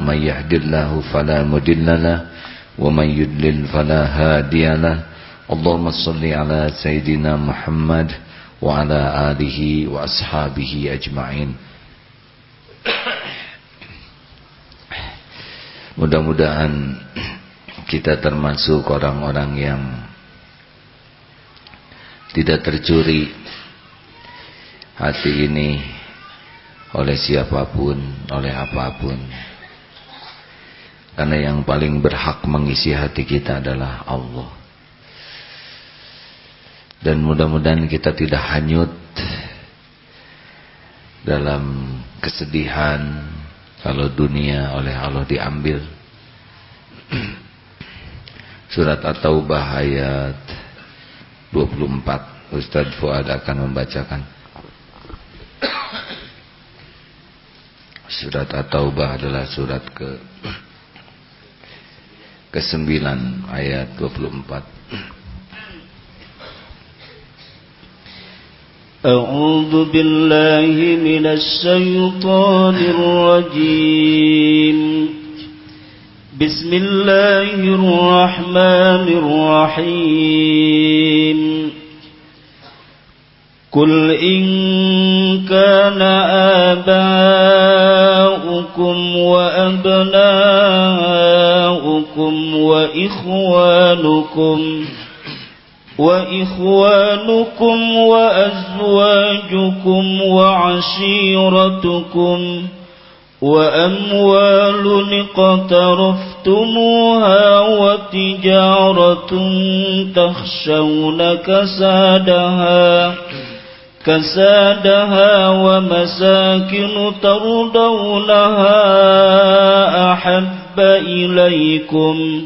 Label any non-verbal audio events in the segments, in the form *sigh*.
أعمالنا من يهد الله فلا مدل له ومن يدلل فلا هادي له اللهم صل على سيدنا محمد وعلى آله وأصحابه أجمعين Mudah-mudahan kita termasuk orang-orang yang tidak tercuri hati ini oleh siapapun, oleh apapun. Karena yang paling berhak mengisi hati kita adalah Allah. Dan mudah-mudahan kita tidak hanyut dalam kesedihan, kalau dunia oleh Allah diambil. *clears throat* Surat At-Taubah ayat 24 Ustaz Fuad akan membacakan. *clears throat* Surat At-Taubah adalah surat ke *clears throat* ke-9 ayat 24 أعوذ بالله من الشيطان الرجيم بسم الله الرحمن الرحيم قل إن كان آباؤكم وأبناؤكم وإخوانكم وإخوانكم وأزواجكم وعشيرتكم وأموال اقترفتموها وتجارة تخشون كسادها كسادها ومساكن ترضونها أحب إليكم.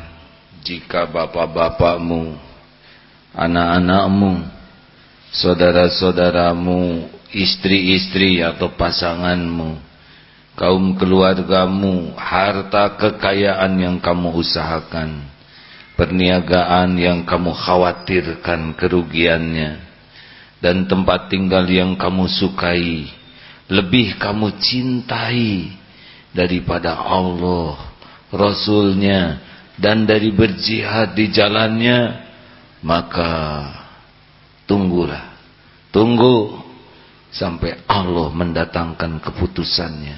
jika bapak-bapakmu, anak-anakmu, saudara-saudaramu, istri-istri atau pasanganmu, kaum keluargamu, harta kekayaan yang kamu usahakan, perniagaan yang kamu khawatirkan kerugiannya, dan tempat tinggal yang kamu sukai, lebih kamu cintai daripada Allah, Rasulnya, dan dari berjihad di jalannya maka tunggulah. Tunggu sampai Allah mendatangkan keputusannya.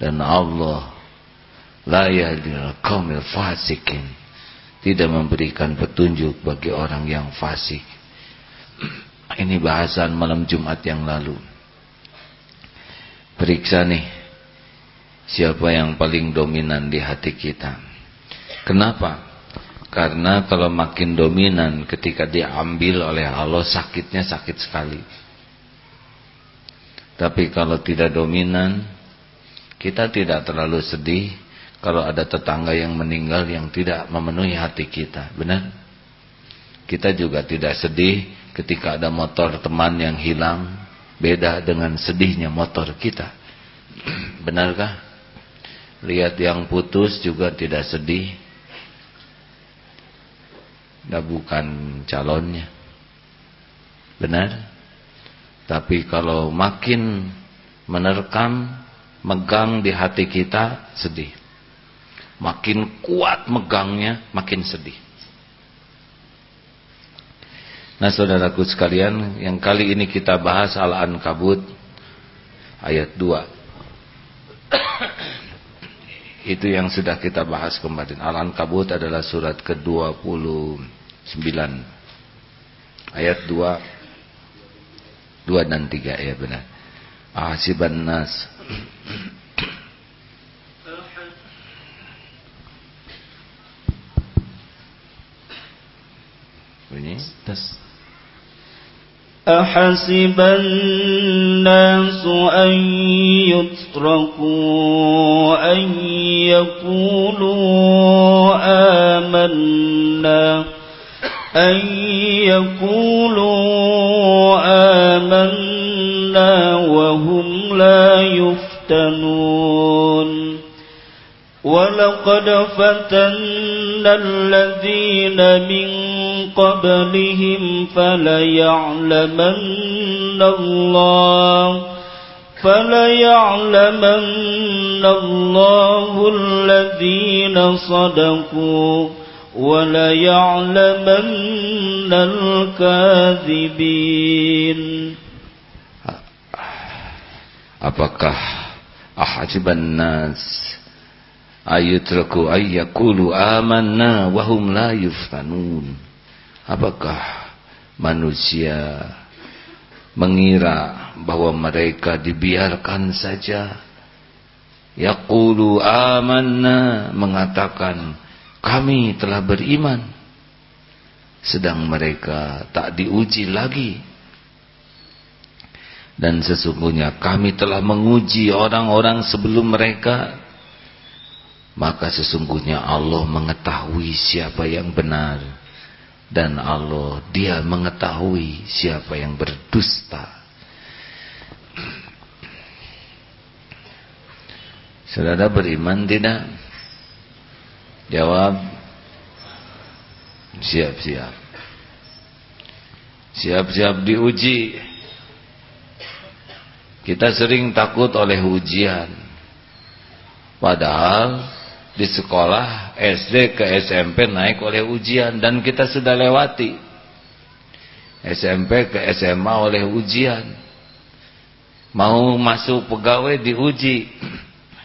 Dan Allah la yahdil qaumil fasikin. Tidak memberikan petunjuk bagi orang yang fasik. *clears throat* Ini bahasan malam Jumat yang lalu. Periksa nih siapa yang paling dominan di hati kita Kenapa? Karena kalau makin dominan ketika diambil oleh Allah sakitnya sakit sekali. Tapi kalau tidak dominan, kita tidak terlalu sedih kalau ada tetangga yang meninggal yang tidak memenuhi hati kita. Benar? Kita juga tidak sedih ketika ada motor teman yang hilang, beda dengan sedihnya motor kita. *clears throat* Benarkah? Lihat yang putus juga tidak sedih Nah bukan calonnya. Benar? Tapi kalau makin menerkam Megang di hati kita Sedih. Makin kuat megangnya Makin sedih. Nah saudaraku sekalian Yang kali ini kita bahas Al-Ankabut Ayat 2 itu yang sudah kita bahas kemarin. Al-Ankabut adalah surat ke-29. Ayat 2 2 dan 3 ya benar. Ahsiban nas Bunyi. Tas. أفحسب الناس أن يتركوا أن يقولوا آمنا أن يقولوا آمنا وهم لا يفتنون. ولقد فتنا الذين من قبلهم فليعلمن الله فليعلمن الله الذين صدقوا. وليعلمن الكاذبين Apakah ahajiban nas ayutraku ayyakulu amanna wahum la yuftanun Apakah manusia mengira bahwa mereka dibiarkan saja yaqulu amanna mengatakan kami telah beriman. Sedang mereka tak diuji lagi. Dan sesungguhnya kami telah menguji orang-orang sebelum mereka. Maka sesungguhnya Allah mengetahui siapa yang benar. Dan Allah dia mengetahui siapa yang berdusta. Saudara beriman tidak? Jawab. Siap-siap Siap-siap diuji. Kita sering takut oleh ujian. Padahal Di sekolah SD ke SMP naik oleh ujian Dan kita sudah lewati. SMP ke SMA oleh ujian. Mau masuk pegawai diuji.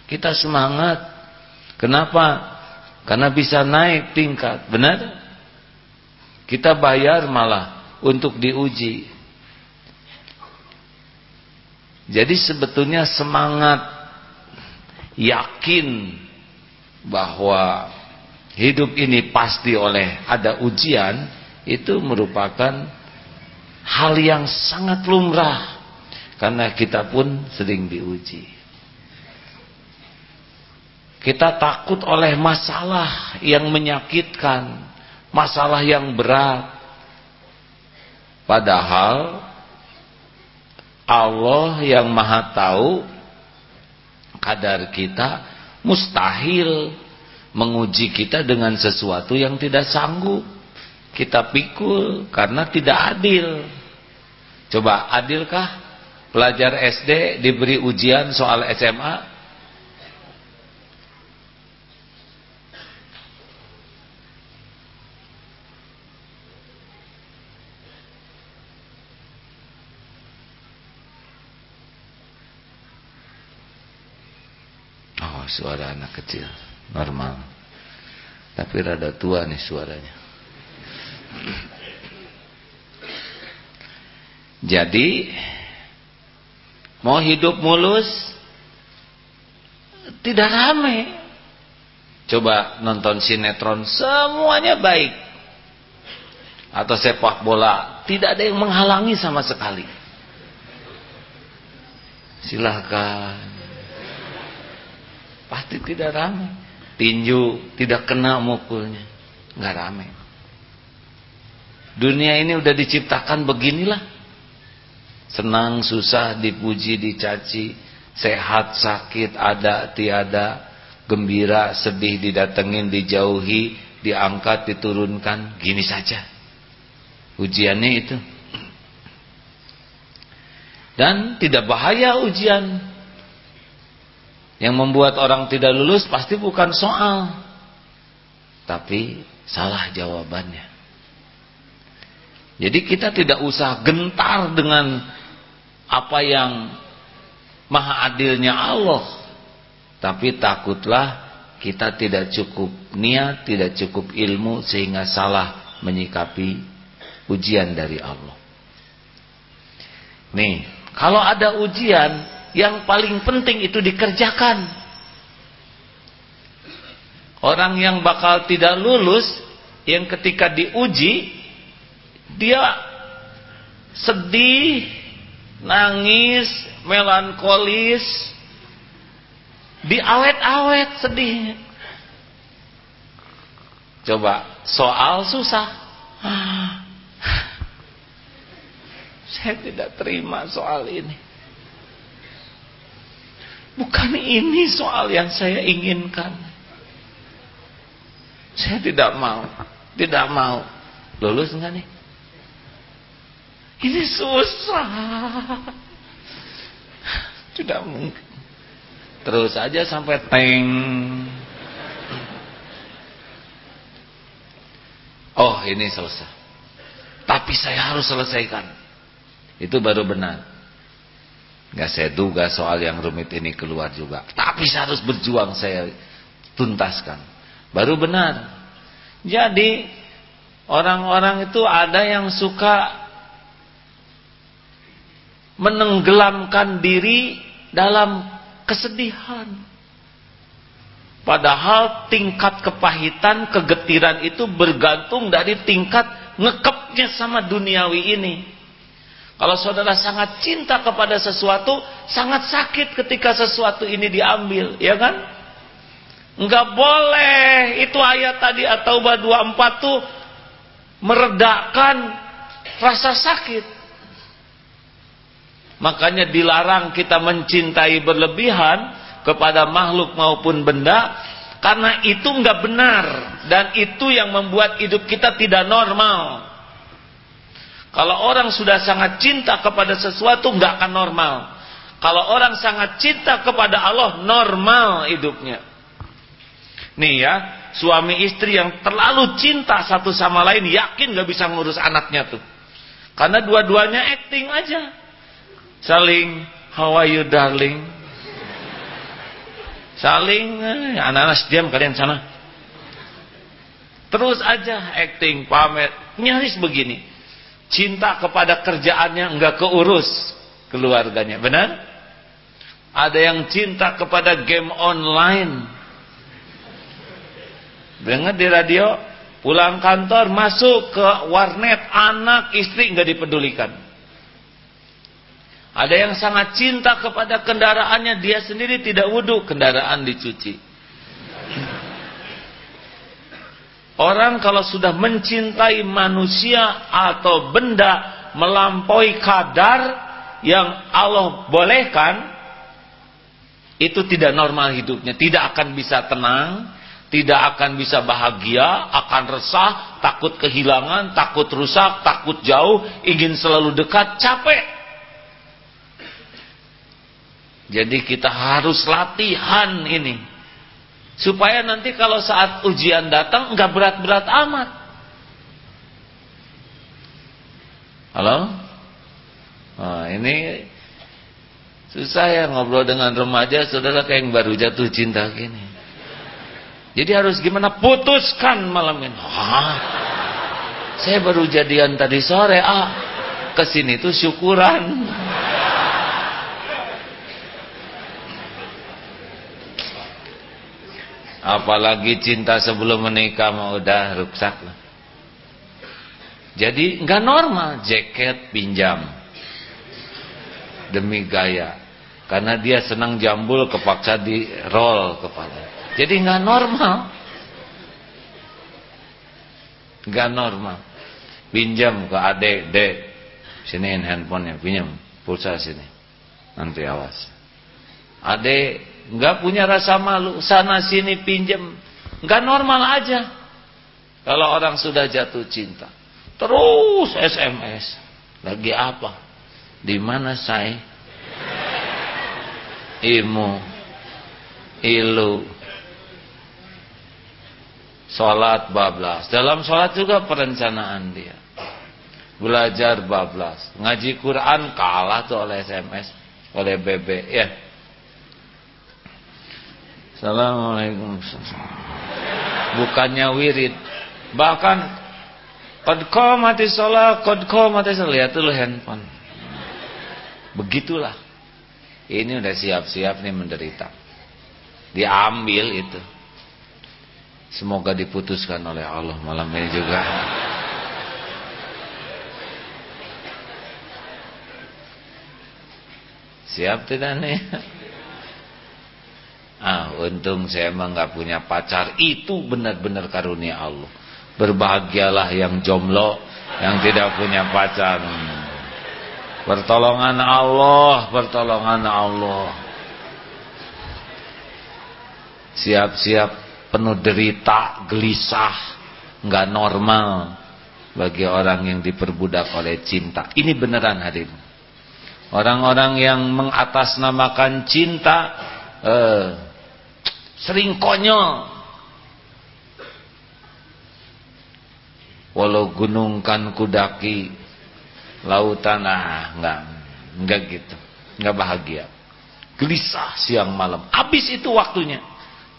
Kita semangat. Kenapa? Karena bisa naik tingkat, benar? Kita bayar malah untuk diuji. Jadi sebetulnya semangat yakin bahwa hidup ini pasti oleh ada ujian itu merupakan hal yang sangat lumrah karena kita pun sering diuji. Kita takut oleh masalah yang menyakitkan, masalah yang berat. Padahal Allah yang Maha Tahu kadar kita mustahil menguji kita dengan sesuatu yang tidak sanggup. Kita pikul karena tidak adil. Coba adilkah pelajar SD diberi ujian soal SMA? Suara anak kecil. Normal. Tapi rada tua nih suaranya. Jadi mau hidup mulus tidak rame. Coba nonton sinetron semuanya baik. Atau sepak bola tidak ada yang menghalangi sama sekali. Silahkan pasti tidak ramai. Tinju tidak kena mukulnya, nggak ramai. Dunia ini udah diciptakan beginilah. Senang, susah, dipuji, dicaci, sehat, sakit, ada, tiada, gembira, sedih, didatengin, dijauhi, diangkat, diturunkan, gini saja. Ujiannya itu. Dan tidak bahaya ujian yang membuat orang tidak lulus pasti bukan soal. Tapi salah jawabannya. Jadi kita tidak usah gentar dengan apa yang maha adilnya Allah. Tapi takutlah kita tidak cukup niat, tidak cukup ilmu sehingga salah menyikapi ujian dari Allah. Nih, kalau ada ujian yang paling penting itu dikerjakan. Orang yang bakal tidak lulus, yang ketika diuji, dia sedih, nangis, melankolis, diawet-awet sedih. Coba soal susah. Saya tidak terima soal ini. Bukan ini soal yang saya inginkan. Saya tidak mau, tidak mau. Lulus enggak nih? Ini susah. Tidak mungkin. Terus aja sampai teng. Oh, ini selesai. Tapi saya harus selesaikan. Itu baru benar. Gak saya duga soal yang rumit ini keluar juga. Tapi saya harus berjuang saya tuntaskan. Baru benar. Jadi orang-orang itu ada yang suka menenggelamkan diri dalam kesedihan. Padahal tingkat kepahitan, kegetiran itu bergantung dari tingkat ngekepnya sama duniawi ini. Kalau saudara sangat cinta kepada sesuatu, sangat sakit ketika sesuatu ini diambil, ya kan? Enggak boleh itu ayat tadi atau 24 tuh meredakan rasa sakit. Makanya dilarang kita mencintai berlebihan kepada makhluk maupun benda karena itu enggak benar dan itu yang membuat hidup kita tidak normal. Kalau orang sudah sangat cinta kepada sesuatu nggak akan normal. Kalau orang sangat cinta kepada Allah normal hidupnya. Nih ya, suami istri yang terlalu cinta satu sama lain yakin nggak bisa ngurus anaknya tuh. Karena dua-duanya acting aja. Saling how are you darling? Saling eh, anak-anak diam kalian sana. Terus aja acting, pamer, nyaris begini cinta kepada kerjaannya enggak keurus keluarganya benar? Ada yang cinta kepada game online. Dengar di radio pulang kantor masuk ke warnet anak istri enggak dipedulikan. Ada yang sangat cinta kepada kendaraannya dia sendiri tidak wudhu kendaraan dicuci Orang kalau sudah mencintai manusia atau benda melampaui kadar yang Allah bolehkan, itu tidak normal hidupnya, tidak akan bisa tenang, tidak akan bisa bahagia, akan resah, takut kehilangan, takut rusak, takut jauh, ingin selalu dekat, capek. Jadi kita harus latihan ini. Supaya nanti kalau saat ujian datang nggak berat-berat amat. Halo? Oh, ini susah ya ngobrol dengan remaja saudara kayak yang baru jatuh cinta gini. Jadi harus gimana? Putuskan malam ini. Hah? Saya baru jadian tadi sore. Ah, ke sini tuh syukuran. Apalagi cinta sebelum menikah mau udah rusak lah. Jadi nggak normal jaket pinjam demi gaya. Karena dia senang jambul kepaksa di roll kepala. Jadi nggak normal. Nggak normal. Pinjam ke adek, dek. Siniin handphonenya, pinjam pulsa sini. Nanti awas. Adek nggak punya rasa malu, sana sini pinjam, nggak normal aja. Kalau orang sudah jatuh cinta, terus SMS, lagi apa? Di mana saya? Imu, ilu, sholat bablas. Dalam sholat juga perencanaan dia. Belajar bablas, ngaji Quran kalah tuh oleh SMS, oleh BB, ya Assalamualaikum. Bukannya wirid. Bahkan qad qamati shalah, qad shalah. Lihat dulu handphone. Begitulah. Ini udah siap-siap nih menderita. Diambil itu. Semoga diputuskan oleh Allah malam ini juga. Siap tidak nih? Ah, untung saya emang nggak punya pacar. Itu benar-benar karunia Allah. Berbahagialah yang jomblo, yang tidak punya pacar. Pertolongan Allah, pertolongan Allah. Siap-siap penuh derita, gelisah, nggak normal bagi orang yang diperbudak oleh cinta. Ini beneran hadir. Orang-orang yang mengatasnamakan cinta eh, sering konyol. Walau gunung kan kudaki, lautan ah enggak, enggak gitu, enggak bahagia. Gelisah siang malam. Habis itu waktunya.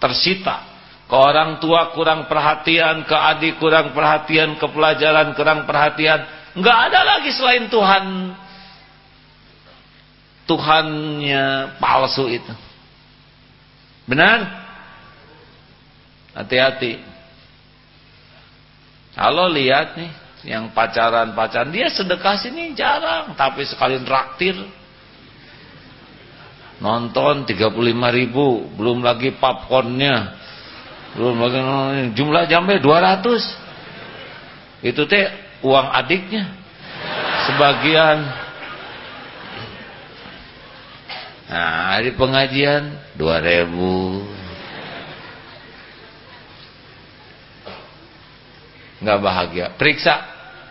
Tersita. Ke orang tua kurang perhatian, ke adik kurang perhatian, ke pelajaran kurang perhatian. Enggak ada lagi selain Tuhan. Tuhannya palsu itu. Benar? Hati-hati. Kalau lihat nih yang pacaran-pacaran dia sedekah sini jarang, tapi sekali traktir. Nonton 35 ribu belum lagi popcornnya. Belum lagi jumlah jamnya 200 itu teh uang adiknya. Sebagian. Nah hari pengajian 2000 nggak bahagia. Periksa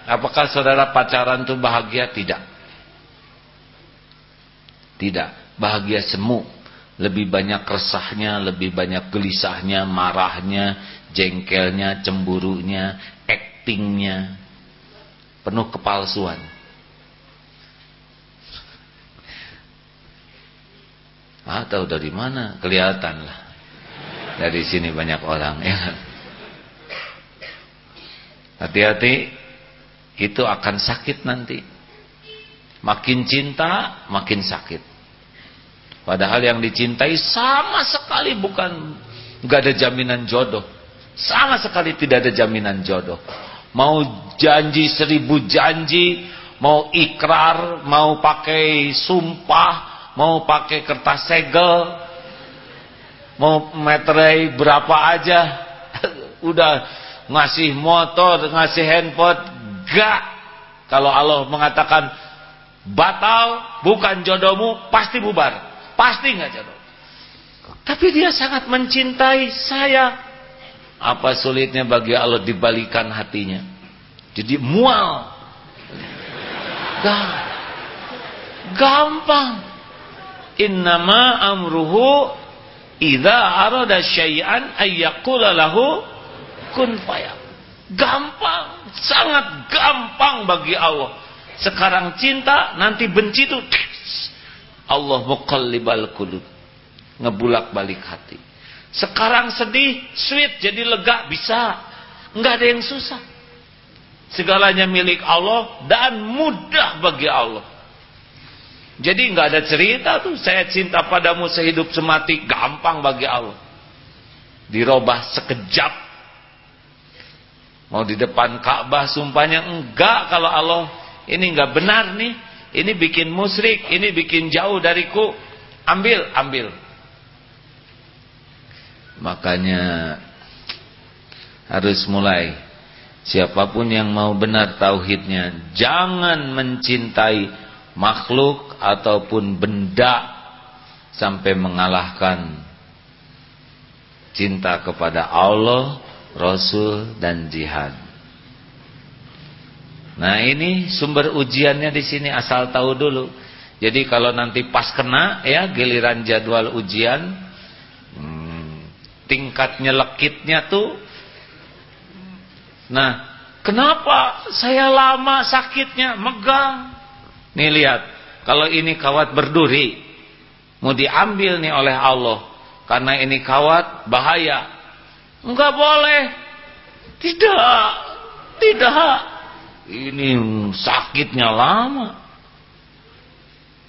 apakah saudara pacaran itu bahagia? Tidak. Tidak. Bahagia semu. Lebih banyak resahnya, lebih banyak gelisahnya, marahnya, jengkelnya, cemburunya, aktingnya. Penuh kepalsuan. Ah, tahu dari mana? Kelihatan lah. Dari sini banyak orang ya. Hati-hati itu akan sakit nanti. Makin cinta, makin sakit. Padahal yang dicintai sama sekali bukan nggak ada jaminan jodoh. Sama sekali tidak ada jaminan jodoh. Mau janji seribu janji, mau ikrar, mau pakai sumpah, mau pakai kertas segel, mau meterai berapa aja, *laughs* udah ngasih motor, ngasih handphone, gak. Kalau Allah mengatakan batal, bukan jodohmu, pasti bubar. Pasti nggak jodoh. Tapi dia sangat mencintai saya. Apa sulitnya bagi Allah dibalikan hatinya? Jadi mual. Gak. Gampang. Innama amruhu idza arada syai'an ayyaqula lahu kun fayakun. Gampang, sangat gampang bagi Allah. Sekarang cinta, nanti benci itu Allah muqallibal qulub. Ngebulak-balik hati. Sekarang sedih, sweet jadi lega bisa. Enggak ada yang susah. Segalanya milik Allah dan mudah bagi Allah. Jadi enggak ada cerita tuh saya cinta padamu sehidup semati gampang bagi Allah. Dirobah sekejap Mau di depan Ka'bah sumpahnya enggak kalau Allah ini enggak benar nih. Ini bikin musyrik, ini bikin jauh dariku. Ambil, ambil. Makanya harus mulai siapa pun yang mau benar tauhidnya jangan mencintai makhluk ataupun benda sampai mengalahkan cinta kepada Allah Rasul dan jihad. Nah ini sumber ujiannya di sini asal tahu dulu. Jadi kalau nanti pas kena ya giliran jadwal ujian, hmm, tingkat nyelekitnya tuh. Nah kenapa saya lama sakitnya megang? Nih lihat kalau ini kawat berduri mau diambil nih oleh Allah karena ini kawat bahaya Enggak boleh. Tidak. Tidak. Ini sakitnya lama.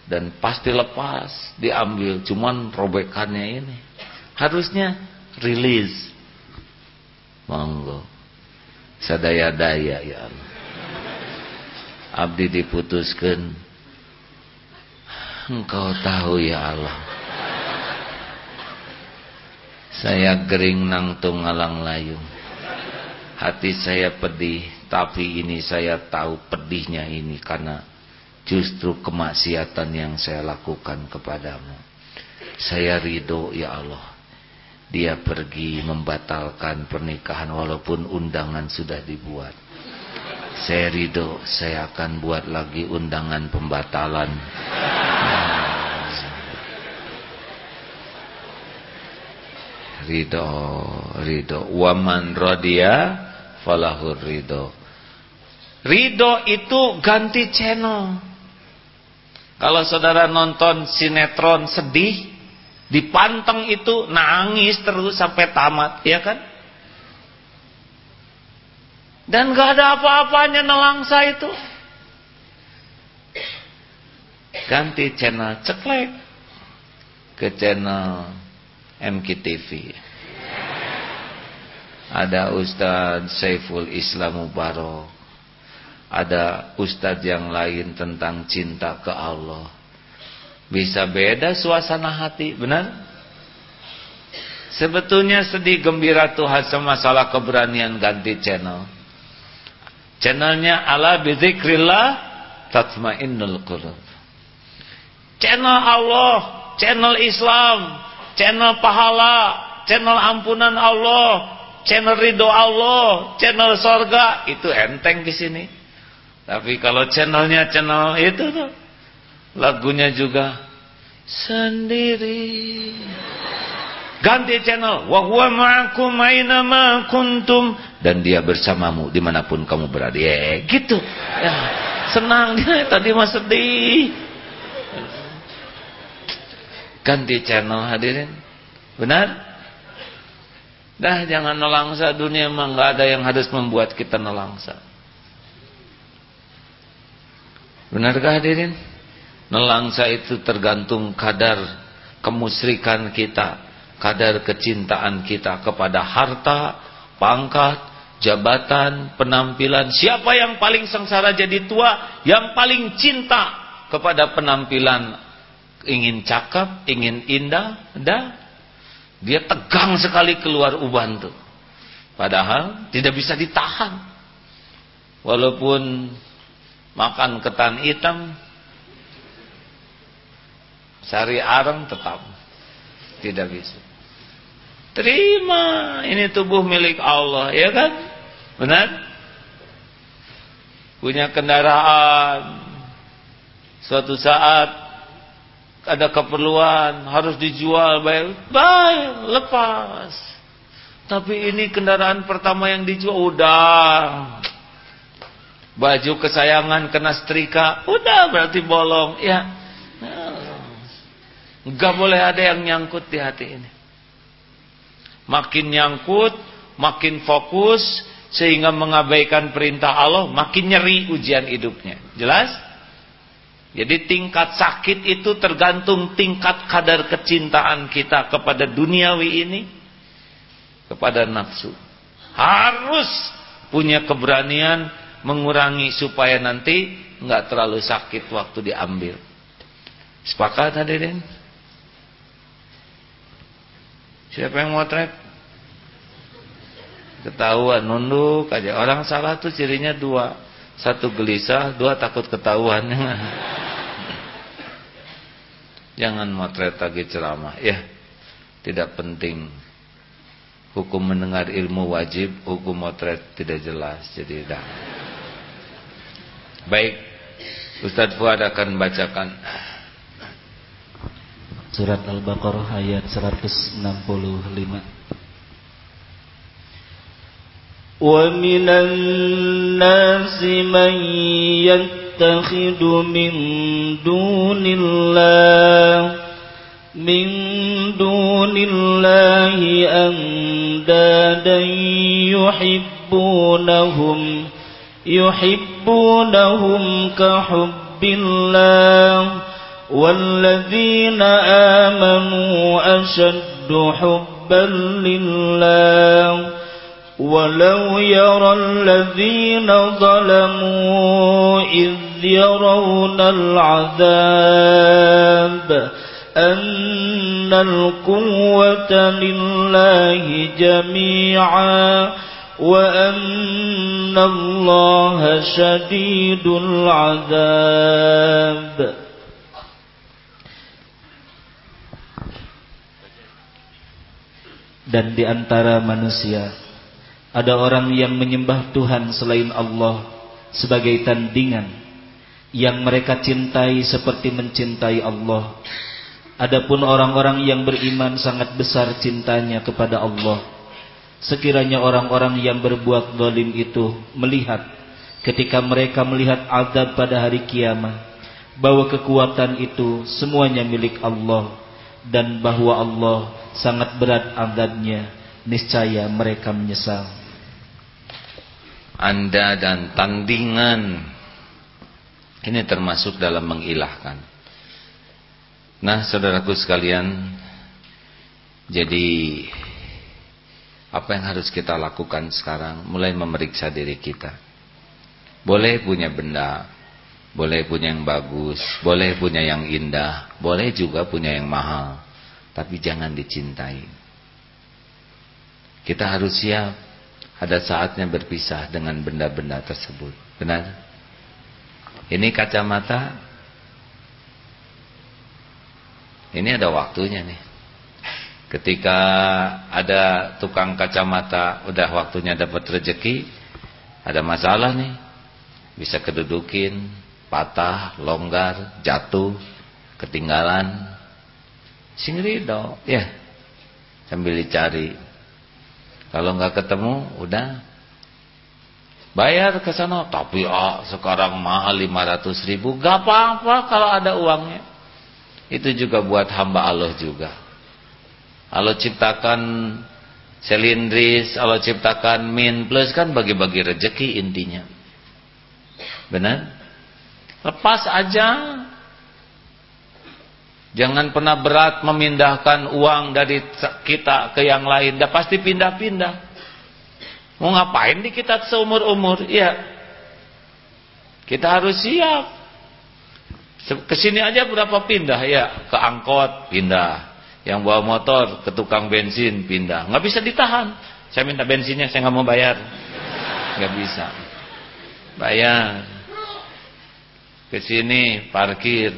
Dan pasti lepas. Diambil. Cuman robekannya ini. Harusnya release. Monggo. Sadaya-daya ya Allah. Abdi diputuskan. Engkau tahu ya Allah Saya gering nang tunggalang layung. Hati saya pedih Tapi ini saya tahu pedihnya ini Karena justru kemaksiatan yang saya lakukan kepadamu. Saya ridho ya Allah. Dia pergi membatalkan pernikahan Walaupun undangan sudah dibuat. Saya ridho Saya akan buat lagi undangan pembatalan ridho ridho. Waman rodia falahur ridho. Ridho itu ganti channel. Kalau saudara nonton sinetron sedih dipanteng itu nangis terus sampai tamat ya kan? Dan gak ada apa-apanya nelangsa itu. Ganti channel ceklek. Ke channel MKTV ada Ustadz Saiful Islam Mubarak ada Ustadz yang lain tentang cinta ke Allah. Bisa beda suasana hati benar? Sebetulnya sedih gembira Tuhan masalah keberanian ganti channel. Channelnya ala bizikrillah tatmainnul qulub. Channel Allah channel Islam channel pahala, channel ampunan Allah, channel ridho Allah, channel sorga itu enteng di sini. Tapi kalau channelnya channel itu tuh lagunya juga sendiri. Ganti channel. Wa huwa ma'akum kuntum dan dia bersamamu di mana pun kamu berada. Ya, gitu. Ya, senang dia *laughs* tadi mah sedih ganti channel hadirin. Benar? Dah jangan nelangsa. Dunia mah nggak ada yang harus membuat kita nelangsa. Benarkah hadirin? Nelangsa itu tergantung kadar kemusrikan kita kadar kecintaan kita kepada harta pangkat jabatan penampilan. Siapa yang paling sengsara jadi tua? Yang paling cinta kepada penampilan ingin cakap, ingin indah, dah dia tegang sekali keluar uban tuh. Padahal tidak bisa ditahan. Walaupun makan ketan hitam, sari arang tetap tidak bisa. Terima, ini tubuh milik Allah, ya kan? Benar? Punya kendaraan. Suatu saat ada keperluan harus dijual bayar. Baik lepas. Tapi ini kendaraan pertama yang dijual udah. Baju kesayangan kena setrika udah berarti bolong. Ya. Nggak boleh ada yang nyangkut di hati ini. Makin nyangkut makin fokus sehingga mengabaikan perintah Allah makin nyeri ujian hidupnya. Jelas jadi tingkat sakit itu tergantung tingkat kadar kecintaan kita kepada duniawi ini. Kepada nafsu. Harus punya keberanian mengurangi supaya nanti nggak terlalu sakit waktu diambil. Sepakat hadirin? Siapa yang mau trek? Ketahuan nunduk aja. Orang salah tuh cirinya dua. Satu gelisah, dua takut ketahuan. *laughs* Jangan motret lagi ceramah ya. Tidak penting. Hukum mendengar ilmu wajib, hukum motret tidak jelas. Jadi dah. Baik. Ustaz Fuad akan bacakan surat Al-Baqarah ayat 165. ومن الناس من يتخذ من دون الله من دون الله أندادا يحبونهم يحبونهم كحب الله. والذين آمنوا أشد حبا لله. ولو يرى الذين ظلموا إذ يرون العذاب أن القوة لله جميعا وأن الله شديد العذاب Dan di antara manusia ada orang yang menyembah Tuhan selain Allah sebagai tandingan yang mereka cintai seperti mencintai Allah. Adapun orang-orang yang beriman sangat besar cintanya kepada Allah. Sekiranya orang-orang yang berbuat zalim itu melihat ketika mereka melihat azab pada hari kiamat bahwa kekuatan itu semuanya milik Allah dan bahwa Allah sangat berat azabnya niscaya mereka menyesal anda dan tandingan ini termasuk dalam mengilahkan nah saudaraku sekalian jadi apa yang harus kita lakukan sekarang mulai memeriksa diri kita boleh punya benda boleh punya yang bagus boleh punya yang indah boleh juga punya yang mahal tapi jangan dicintai. Kita harus siap ada saatnya berpisah dengan benda-benda tersebut. Benar? Ini kacamata. Ini ada waktunya nih. Ketika ada tukang kacamata, udah waktunya dapat rezeki, ada masalah nih. Bisa kedudukin, patah, longgar, jatuh, ketinggalan, Sing ridho, ya. Sambil dicari. Kalau nggak ketemu, udah bayar ke sana. Tapi ah, sekarang mahal 500 ribu. Gak apa-apa kalau ada uangnya. Itu juga buat hamba Allah juga. Allah ciptakan selindris, Allah ciptakan min plus kan bagi-bagi rezeki intinya. Benar? Lepas aja Jangan pernah berat memindahkan uang dari kita ke yang lain. Dah pasti pindah-pindah. Mau ngapain di kita seumur-umur? Iya. Kita harus siap. Ke sini aja berapa pindah? Ya, ke angkot pindah. Yang bawa motor ke tukang bensin pindah. Nggak bisa ditahan. Saya minta bensinnya, saya nggak mau bayar. Nggak bisa. Bayar. Ke sini parkir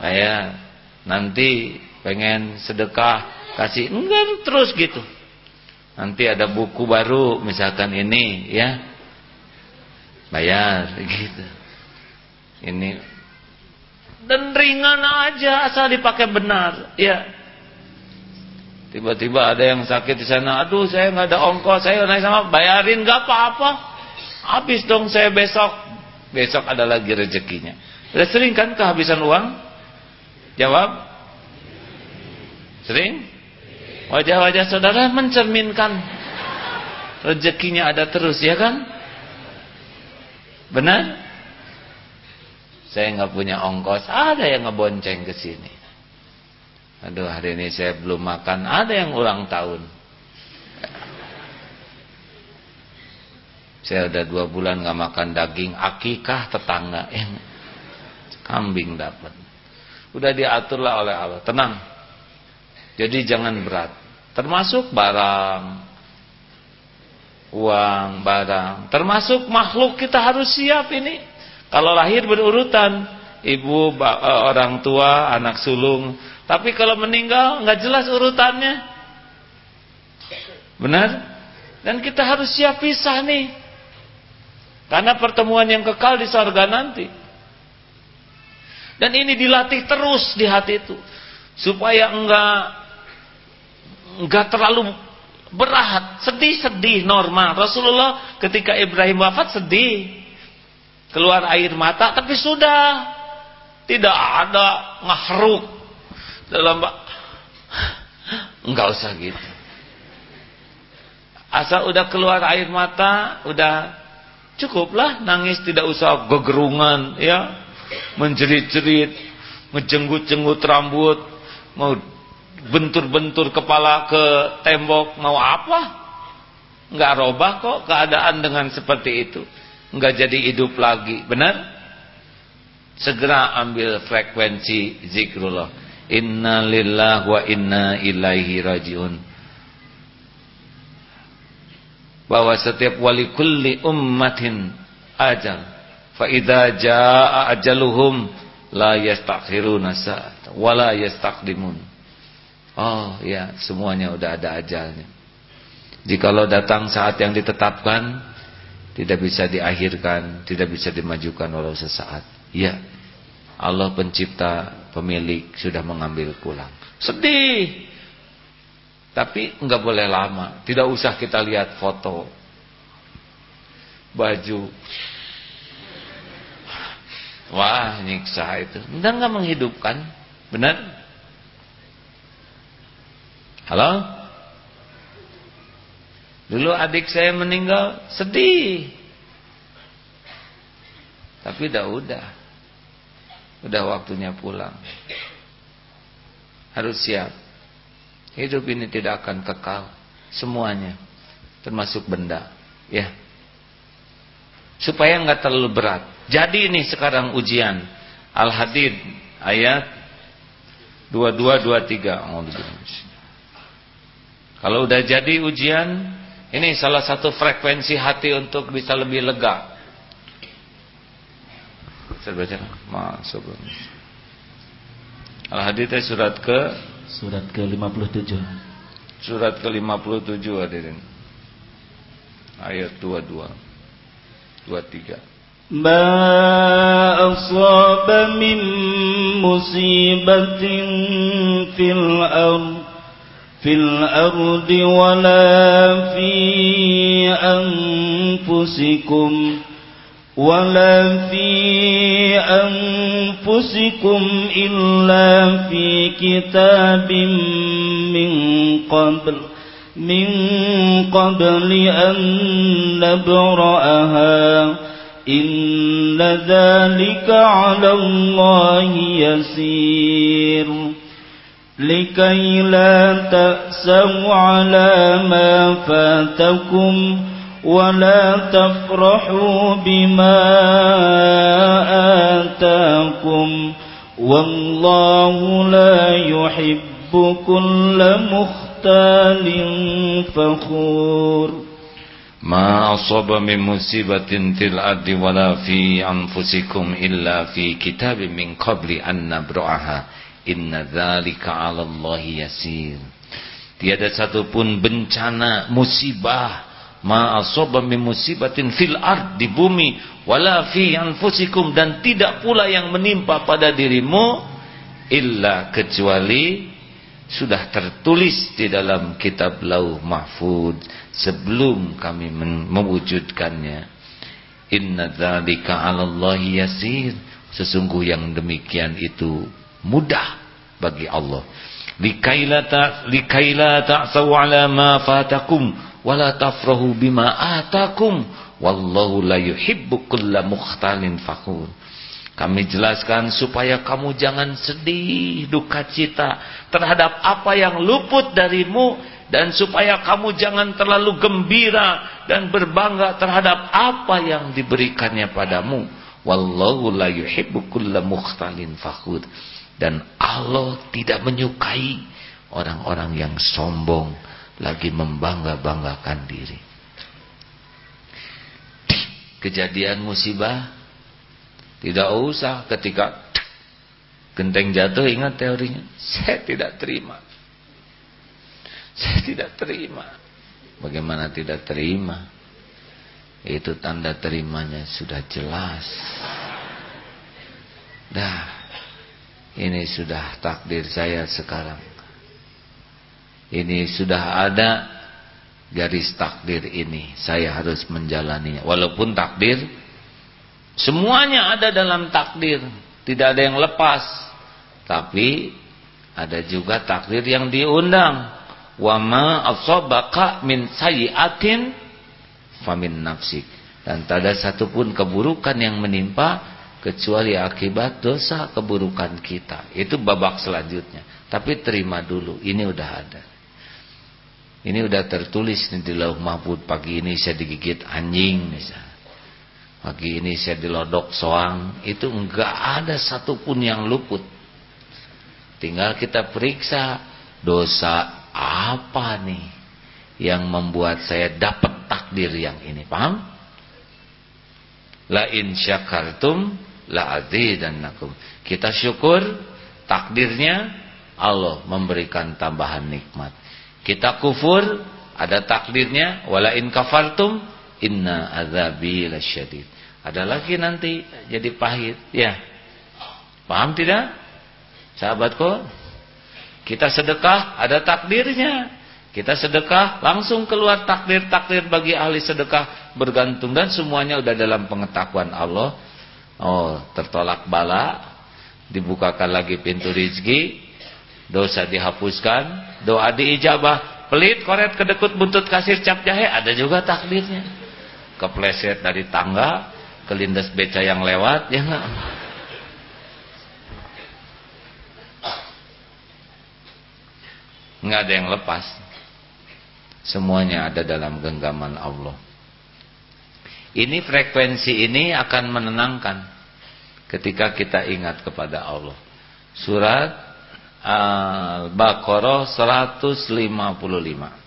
saya nanti pengen sedekah kasih enggak terus gitu nanti ada buku baru misalkan ini ya. Bayar *laughs* gitu. Ini. Dan ringan aja asal dipakai benar ya. Tiba-tiba ada yang sakit di sana aduh saya nggak ada ongkos saya naik sama bayarin nggak apa-apa. Habis dong saya besok. Besok ada lagi rezekinya. Udah sering kan kehabisan uang? Jawab? Sering? Wajah-wajah saudara mencerminkan rezekinya ada terus, ya kan? Benar? Saya nggak punya ongkos, ada yang ngebonceng ke sini. Aduh, hari ini saya belum makan, ada yang ulang tahun. Saya udah dua bulan nggak makan daging, akikah tetangga, eh, kambing dapat. Udah diaturlah oleh Allah. Tenang. Jadi jangan berat. Termasuk barang. Uang, barang. Termasuk makhluk kita harus siap ini. Kalau lahir berurutan. Ibu, eh, orang tua, anak sulung. Tapi kalau meninggal nggak jelas urutannya. Benar? Dan kita harus siap pisah nih. Karena pertemuan yang kekal di sorga nanti. Dan ini dilatih terus di hati itu. Supaya enggak enggak terlalu berat, sedih-sedih normal. Rasulullah ketika Ibrahim wafat sedih. Keluar air mata tapi sudah tidak ada ngahruk dalam enggak usah gitu. Asal udah keluar air mata, udah cukuplah nangis tidak usah gegerungan ya menjerit-jerit, ngejenggut-jenggut rambut, mau bentur-bentur kepala ke tembok, mau apa? Enggak robah kok keadaan dengan seperti itu. Enggak jadi hidup lagi, benar? Segera ambil frekuensi zikrullah. Inna lillah wa inna ilaihi rajiun. Bahwa setiap wali kulli ummatin ajal. Fa idza jaa ajaluhum la yastakhiruna sa'at wa la yastaqdimun. Oh ya, semuanya udah ada ajalnya. Jikalau datang saat yang ditetapkan, tidak bisa diakhirkan, tidak bisa dimajukan walau sesaat. Ya, Allah pencipta, pemilik sudah mengambil pulang. Sedih. Tapi enggak boleh lama. Tidak usah kita lihat foto. Baju. Wah, nyiksa itu. Enggak enggak menghidupkan. Benar? Halo? Dulu adik saya meninggal, sedih. Tapi udah udah. Udah waktunya pulang. Harus siap. Hidup ini tidak akan kekal semuanya, termasuk benda, ya. Supaya nggak terlalu berat. Jadi ini sekarang ujian Al-Hadid ayat 2223. Kalau udah jadi ujian, ini salah satu frekuensi hati untuk bisa lebih lega. Saya baca masuk. Al-Hadid surat ke surat ke-57. Surat ke-57 hadirin. Ayat 22. 23. ما أصاب من مصيبة في الأرض في الأرض ولا في أنفسكم ولا في أنفسكم إلا في كتاب من قبل من قبل أن نبرأها. إن ذلك على الله يسير. لكي لا تأسوا على ما فاتكم ولا تفرحوا بما آتاكم والله لا يحب كل مختال فخور. ما أصاب من مصيبة في الأرض ولا في أنفسكم إلا في كتاب من قبل أن نبرأها. Inna dzalika 'ala Allah yasir. Tiada satupun bencana musibah ma asaba min musibatin fil ard di bumi wala fi anfusikum dan tidak pula yang menimpa pada dirimu illa kecuali sudah tertulis di dalam kitab lauh mahfud sebelum kami mewujudkannya inna dzalika 'ala Allah yasir sesungguh yang demikian itu mudah bagi Allah. Likaila ta likaila ala ma fatakum wala tafrahu bima atakum wallahu la yuhibbu kulla mukhtalin fakhur. Kami jelaskan supaya kamu jangan sedih duka cita terhadap apa yang luput darimu dan supaya kamu jangan terlalu gembira dan berbangga terhadap apa yang diberikannya padamu. Wallahu la yuhibbu kulla mukhtalin fakhur dan Allah tidak menyukai orang-orang yang sombong lagi membangga-banggakan diri. Kejadian musibah tidak usah ketika genteng jatuh ingat teorinya. Saya tidak terima. Saya tidak terima. Bagaimana tidak terima? Itu tanda terimanya sudah jelas. Dah ini sudah takdir saya sekarang. Ini sudah ada garis takdir ini. Saya harus menjalaninya. Walaupun takdir semuanya ada dalam takdir, tidak ada yang lepas. Tapi ada juga takdir yang diundang. Wa ma asabaka min sayyi'atin famin nafsik. Dan tak ada satupun keburukan yang menimpa kecuali akibat dosa keburukan kita. Itu babak selanjutnya. Tapi terima dulu, ini udah ada. Ini udah tertulis nih di lauh mahfud pagi ini saya digigit anjing misalnya. Pagi ini saya dilodok soang, itu enggak ada satupun yang luput. Tinggal kita periksa dosa apa nih yang membuat saya dapat takdir yang ini. Paham? La in syakartum la azidannakum. Kita syukur takdirnya Allah memberikan tambahan nikmat. Kita kufur ada takdirnya wala in kafartum inna azabi lasyadid. Ada lagi nanti jadi pahit. Ya. Paham tidak? Sahabatku, kita sedekah ada takdirnya. Kita sedekah langsung keluar takdir-takdir bagi ahli sedekah bergantung dan semuanya udah dalam pengetahuan Allah. Oh, tertolak bala, dibukakan lagi pintu rizki, dosa dihapuskan, doa diijabah, pelit koret kedekut buntut kasir cap jahe ada juga takdirnya. Kepleset dari tangga, kelindes beca yang lewat, ya enggak? Enggak ada yang lepas. Semuanya ada dalam genggaman Allah. Ini frekuensi ini akan menenangkan ketika kita ingat kepada Allah. Surat Al-Baqarah 155.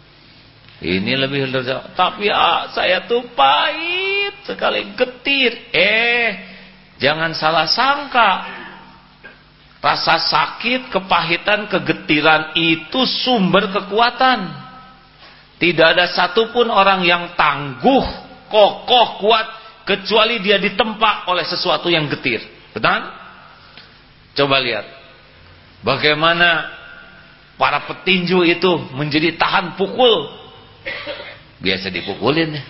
Ini lebih tapi ah, saya tuh pahit sekali getir. Eh, jangan salah sangka. Rasa sakit, kepahitan, kegetiran itu sumber kekuatan. Tidak ada satupun orang yang tangguh, kokoh, kuat kecuali dia ditempa oleh sesuatu yang getir. Betul? Coba lihat. Bagaimana para petinju itu menjadi tahan pukul. Biasa dipukulin ya.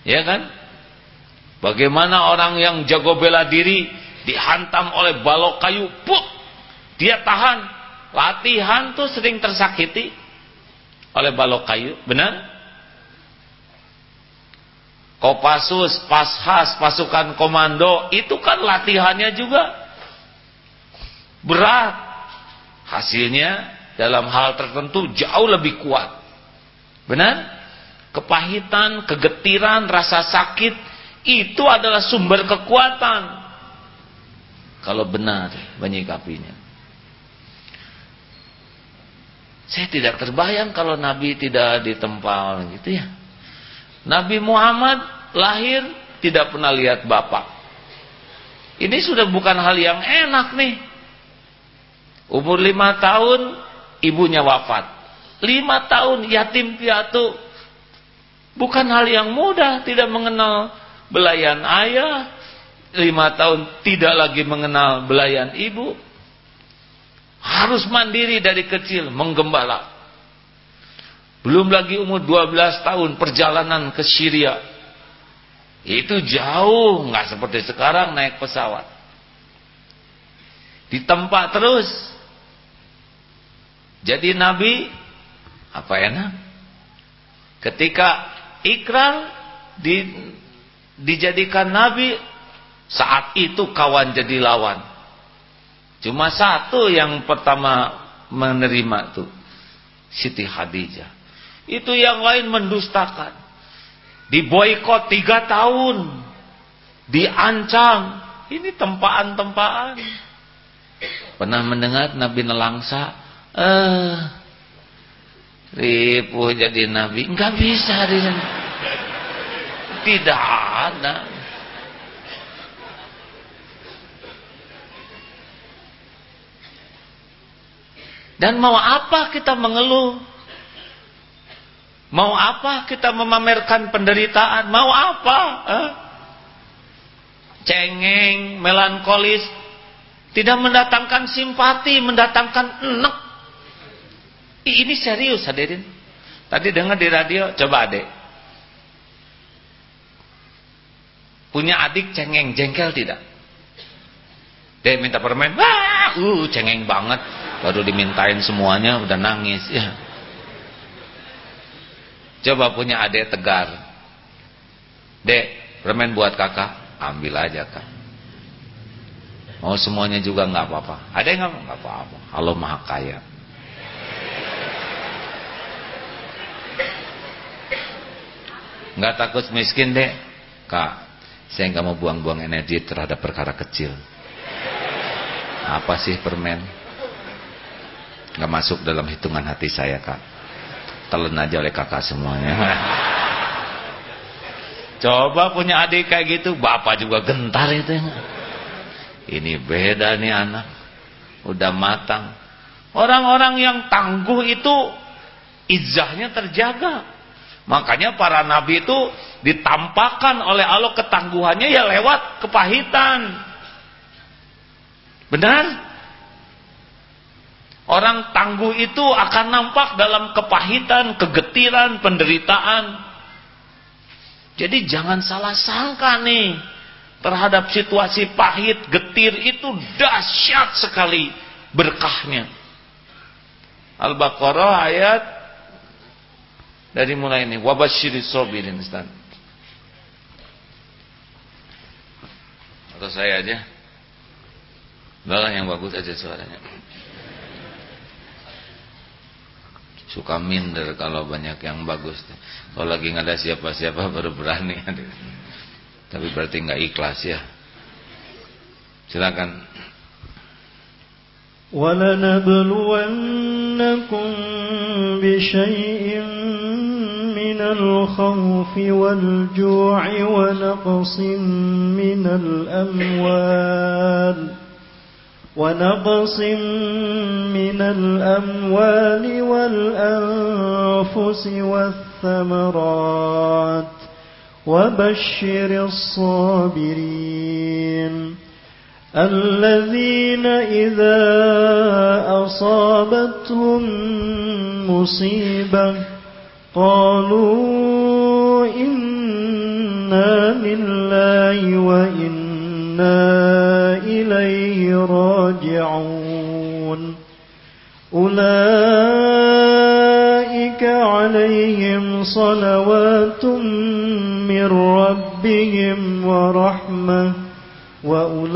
Ya kan? Bagaimana orang yang jago bela diri dihantam oleh balok kayu, puk, dia tahan. Latihan tuh sering tersakiti oleh balok kayu, benar? Kopassus, Pashas, pasukan komando, itu kan latihannya juga berat. Hasilnya dalam hal tertentu jauh lebih kuat. Benar? Kepahitan, kegetiran, rasa sakit itu adalah sumber kekuatan. Kalau benar menyikapinya. Saya tidak terbayang kalau Nabi tidak ditempa gitu ya. Nabi Muhammad lahir tidak pernah lihat bapak. Ini sudah bukan hal yang enak nih. Umur lima tahun ibunya wafat. Lima tahun yatim piatu. Bukan hal yang mudah tidak mengenal belayan ayah. Lima tahun tidak lagi mengenal belayan ibu harus mandiri dari kecil menggembala. Belum lagi umur 12 tahun perjalanan ke Syria. Itu jauh, nggak seperti sekarang naik pesawat. Di tempat terus. Jadi Nabi apa enak? Ketika ikrar di, dijadikan Nabi, saat itu kawan jadi lawan. Cuma satu yang pertama menerima tuh Siti Khadijah. Itu yang lain mendustakan. Diboikot tiga tahun. Diancam. Ini tempaan-tempaan. Pernah mendengar Nabi Nelangsa? Eh, ripuh jadi Nabi. Enggak bisa. Dia. Tidak ada. Dan mau apa kita mengeluh? Mau apa kita memamerkan penderitaan? Mau apa? Eh? Cengeng, melankolis. Tidak mendatangkan simpati, mendatangkan enek. Ini serius hadirin. Tadi dengar di radio, coba adik. Punya adik cengeng, jengkel tidak? Dia minta permen, wah, uh, cengeng banget baru dimintain semuanya udah nangis ya coba punya adik tegar. Dek permen buat kakak? Ambil aja kak. Mau semuanya juga nggak apa-apa. Ada yang nggak apa-apa. Allah maha kaya. Nggak takut miskin dek? Kak, saya nggak mau buang-buang energi terhadap perkara kecil. Apa sih permen? Nggak masuk dalam hitungan hati saya, Kak. Telan aja oleh kakak semuanya. *laughs* Coba punya adik kayak gitu, bapak juga gentar itu. Ini beda nih anak. Udah matang. Orang-orang yang tangguh itu izahnya terjaga. Makanya para nabi itu ditampakkan oleh Allah ketangguhannya ya lewat kepahitan. Benar? Orang tangguh itu akan nampak dalam kepahitan, kegetiran, penderitaan. Jadi jangan salah sangka nih terhadap situasi pahit, getir itu dahsyat sekali berkahnya. Al-Baqarah ayat dari mulai ini wabasyiris sabirin Ustaz. Atau saya aja. Udah yang bagus aja suaranya Suka minder kalau banyak yang bagus. Kalau lagi nggak ada siapa-siapa baru berani. Tapi berarti nggak ikhlas ya. Silakan. ولنبلونكم بشيء من الخوف والجوع ونقص من الأموال ونقص من الأموال والأنفس والثمرات وبشر الصابرين الذين إذا أصابتهم مصيبة قالوا إنا لله وإنا إليه راجعون. أولئك عليهم صلوات من ربهم ورحمة وأولئك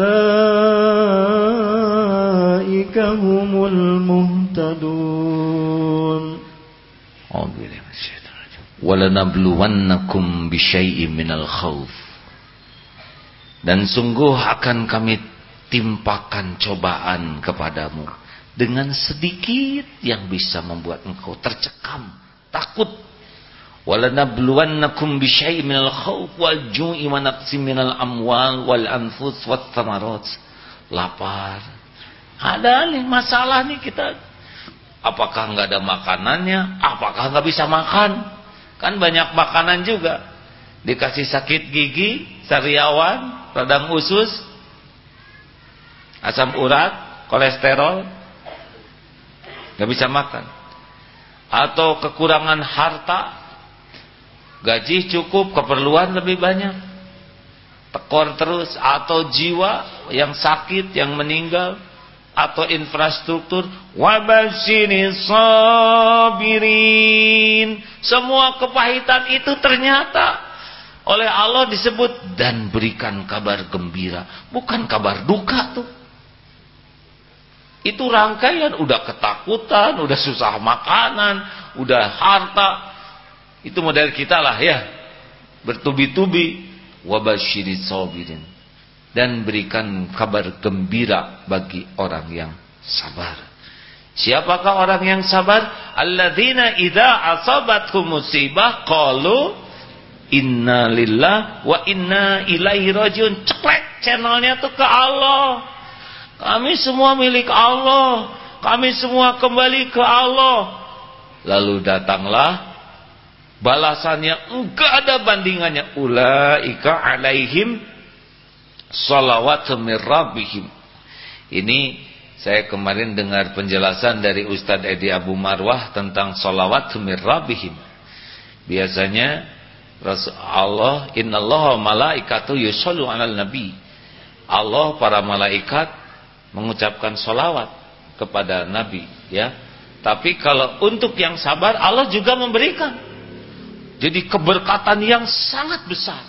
هم المهتدون. ولنبلونكم بشيء من الخوف. Dan sungguh akan kami timpakan cobaan kepadamu. Dengan sedikit yang bisa membuat engkau tercekam, takut. Walanabluwannakum bisyai'in minal khawf wal ju'i wa naqsim minal amwal wal anfus wat thamarat lapar. Ada nih masalah nih kita. Apakah nggak ada makanannya? Apakah nggak bisa makan? Kan banyak makanan juga dikasih sakit gigi sariawan radang usus asam urat kolesterol nggak bisa makan. Atau kekurangan harta gaji cukup, keperluan lebih banyak. Tekor terus atau jiwa yang sakit, yang meninggal atau infrastruktur. Wabashiri sabirin. Semua kepahitan itu ternyata oleh Allah disebut dan berikan kabar gembira bukan kabar duka tuh itu rangkaian udah ketakutan udah susah makanan udah harta itu model kita lah ya. Bertubi-tubi wabasyiris sabirin dan berikan kabar gembira bagi orang yang sabar. Siapakah orang yang sabar? Alladzina idza asabathum musibah qalu inna lillah wa inna ilaihi rajiun. Ceklek channelnya tuh ke Allah. Kami semua milik Allah. Kami semua kembali ke Allah. Lalu datanglah balasannya enggak ada bandingannya ulaika alaihim salawatu mir rabbihim ini saya kemarin dengar penjelasan dari Ustadz Edi Abu Marwah tentang salawatu mir rabbihim biasanya Allah innallaha malaikatu yusallu nabi Allah para malaikat mengucapkan salawat kepada nabi ya tapi kalau untuk yang sabar Allah juga memberikan jadi keberkatan yang sangat besar.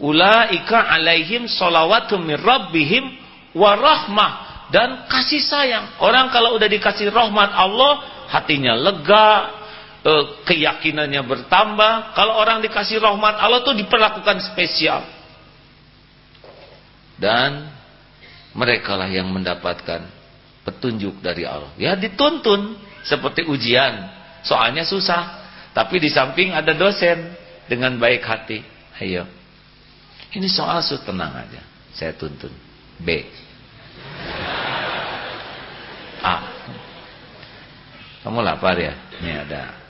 Ulaika alaihim salawatum min rabbihim wa rahmah dan kasih sayang. Orang kalau udah dikasih rahmat Allah, hatinya lega, eh, keyakinannya bertambah. Kalau orang dikasih rahmat Allah tuh diperlakukan spesial. Dan mereka lah yang mendapatkan petunjuk dari Allah. Ya dituntun seperti ujian. Soalnya susah. Tapi di samping ada dosen dengan baik hati. Ayo. Ini soal su tenang aja. Saya tuntun. B. A. Kamu lapar ya? Ini ada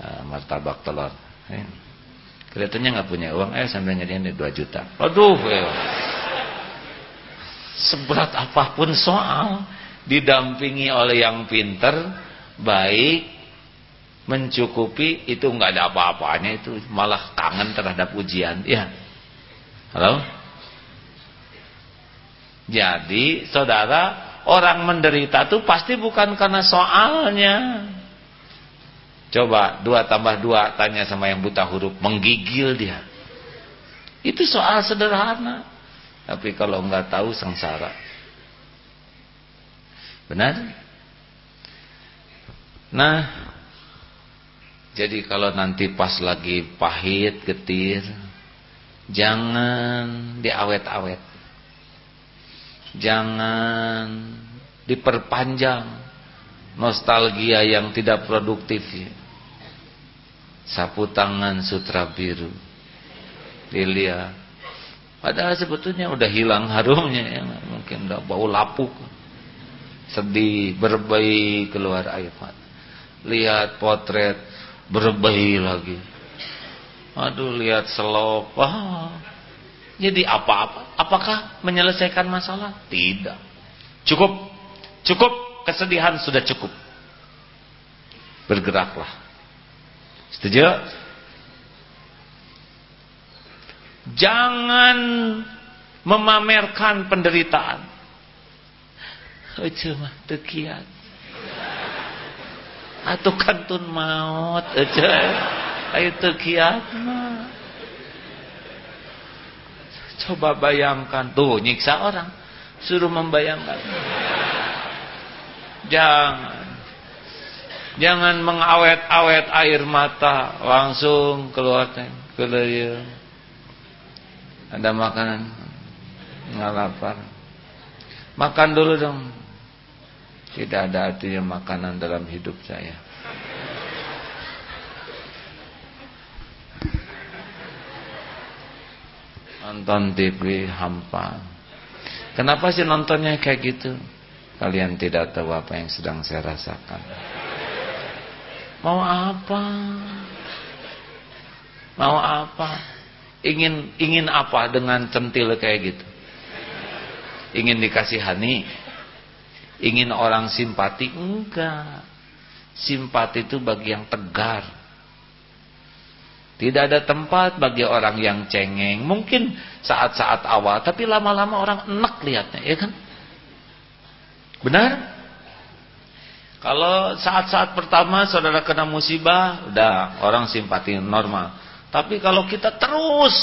uh, martabak telur. Eh. Kelihatannya nggak punya uang. Eh sambil nyediain 2 juta. Aduh. Eh. Seberat apa pun soal didampingi oleh yang pinter, baik, mencukupi itu nggak ada apa-apanya itu malah kangen terhadap ujian. Ya. Halo? Jadi, saudara, orang menderita itu pasti bukan karena soalnya. Coba dua tambah dua tanya sama yang buta huruf menggigil dia. Itu soal sederhana. Tapi kalau nggak tahu sengsara. Benar? Nah, jadi kalau nanti pas lagi pahit, getir, jangan diawet-awet. Jangan diperpanjang nostalgia yang tidak produktif. Sapu tangan sutra biru. Dilihat. Padahal sebetulnya udah hilang harumnya ya. Mungkin udah bau lapuk. Sedih, berbayi keluar air mata. Lihat potret, berbayi lagi. Aduh, lihat selop. Ah, jadi apa-apa? Apakah menyelesaikan masalah? Tidak. Cukup. Cukup kesedihan sudah cukup. Bergeraklah. Setuju? Jangan memamerkan penderitaan. Ojo mah tekiat. Atau kantun maut ojo. Ayo tekiat mah. Coba bayangkan tuh nyiksa orang, suruh membayangkan. Jangan. Jangan mengawet-awet air mata, langsung keluar keluar. Ada makanan nggak lapar. Makan dulu dong. Tidak ada artinya makanan dalam hidup saya. Nonton TV hampa. Kenapa sih nontonnya kayak gitu? Kalian tidak tahu apa yang sedang saya rasakan. Mau apa? Mau apa? Ingin ingin apa dengan centil kayak gitu? Ingin dikasihani? Ingin orang simpati? Enggak. Simpati itu bagi yang tegar tidak ada tempat bagi orang yang cengeng. Mungkin saat-saat awal, tapi lama-lama orang enak lihatnya, ya kan? Benar? Kalau saat-saat pertama saudara kena musibah, udah orang simpati normal. Tapi kalau kita terus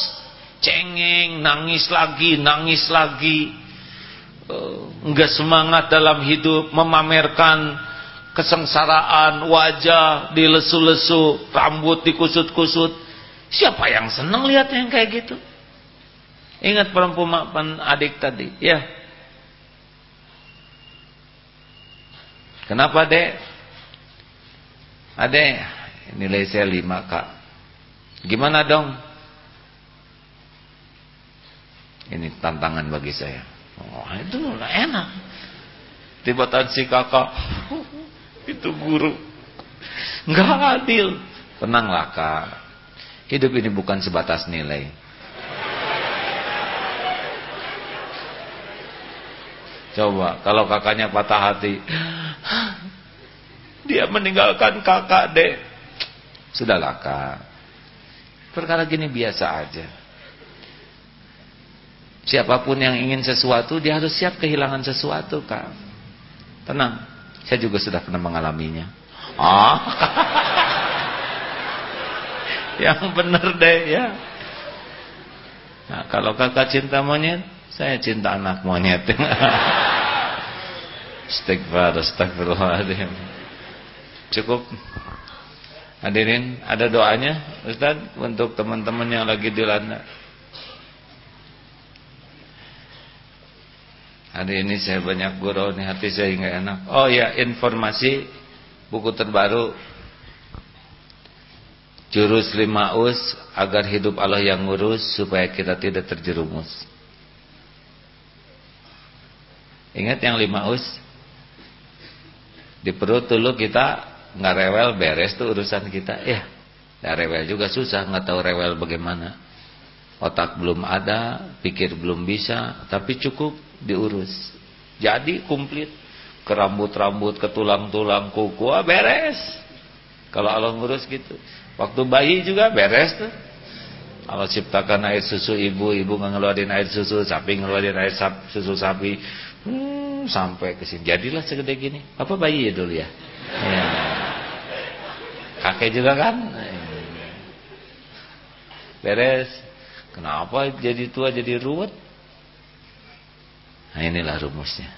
cengeng, nangis lagi, nangis lagi, enggak eh, semangat dalam hidup, memamerkan kesengsaraan, wajah dilesu-lesu, rambut dikusut-kusut, Siapa yang senang lihat yang kayak gitu? Ingat perempuan adik tadi, ya. Kenapa, Dek? Adek, nilai saya 5, Kak. Gimana dong? Ini tantangan bagi saya. Oh, itu enak. Tiba-tiba si kakak, *laughs* itu guru. Enggak adil. Tenanglah, Kak. Hidup ini bukan sebatas nilai. Coba kalau kakaknya patah hati. Dia meninggalkan kakak dek. Sudahlah kak. Perkara gini biasa aja. Siapa pun yang ingin sesuatu dia harus siap kehilangan sesuatu kak. Tenang. Saya juga sudah pernah mengalaminya. Ah. *laughs* yang benar deh ya. Nah, kalau kakak cinta monyet, saya cinta anak monyet. *laughs* Istighfar, astagfirullahaladzim. Cukup. Hadirin, ada doanya Ustaz untuk teman-teman yang lagi dilanda. Hari ini saya banyak gurau nih hati saya nggak enak. Oh ya, informasi buku terbaru Jurus lima us agar hidup Allah yang ngurus supaya kita tidak terjerumus. Ingat yang lima us? Di perut dulu kita nggak rewel beres tuh urusan kita. Ya nggak rewel juga susah. Nggak tahu rewel bagaimana. Otak belum ada pikir belum bisa tapi cukup diurus. Jadi komplit ke rambut-rambut ke tulang-tulang kuku ah, beres. Kalau Allah ngurus gitu. Waktu bayi juga beres tuh. Allah ciptakan air susu ibu, ibu ngeluarin air susu sapi, ngeluarin air susu sapi, hmm, sampai ke sini. Jadilah segede gini. Apa bayi ya dulu ya? Ya. Kakek juga kan? Beres. Kenapa jadi tua jadi ruwet? Nah inilah rumusnya.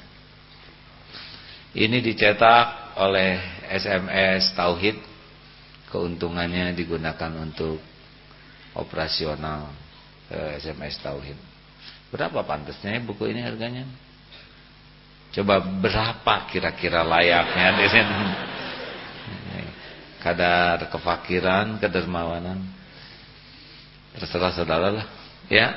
Ini dicetak oleh SMS Tauhid. Keuntungannya digunakan untuk operasional SMS Tauhid. Berapa pantasnya buku ini harganya? Coba berapa kira-kira layaknya? Kadar kefakiran, kedermawanan. Terserah saudara lah, ya.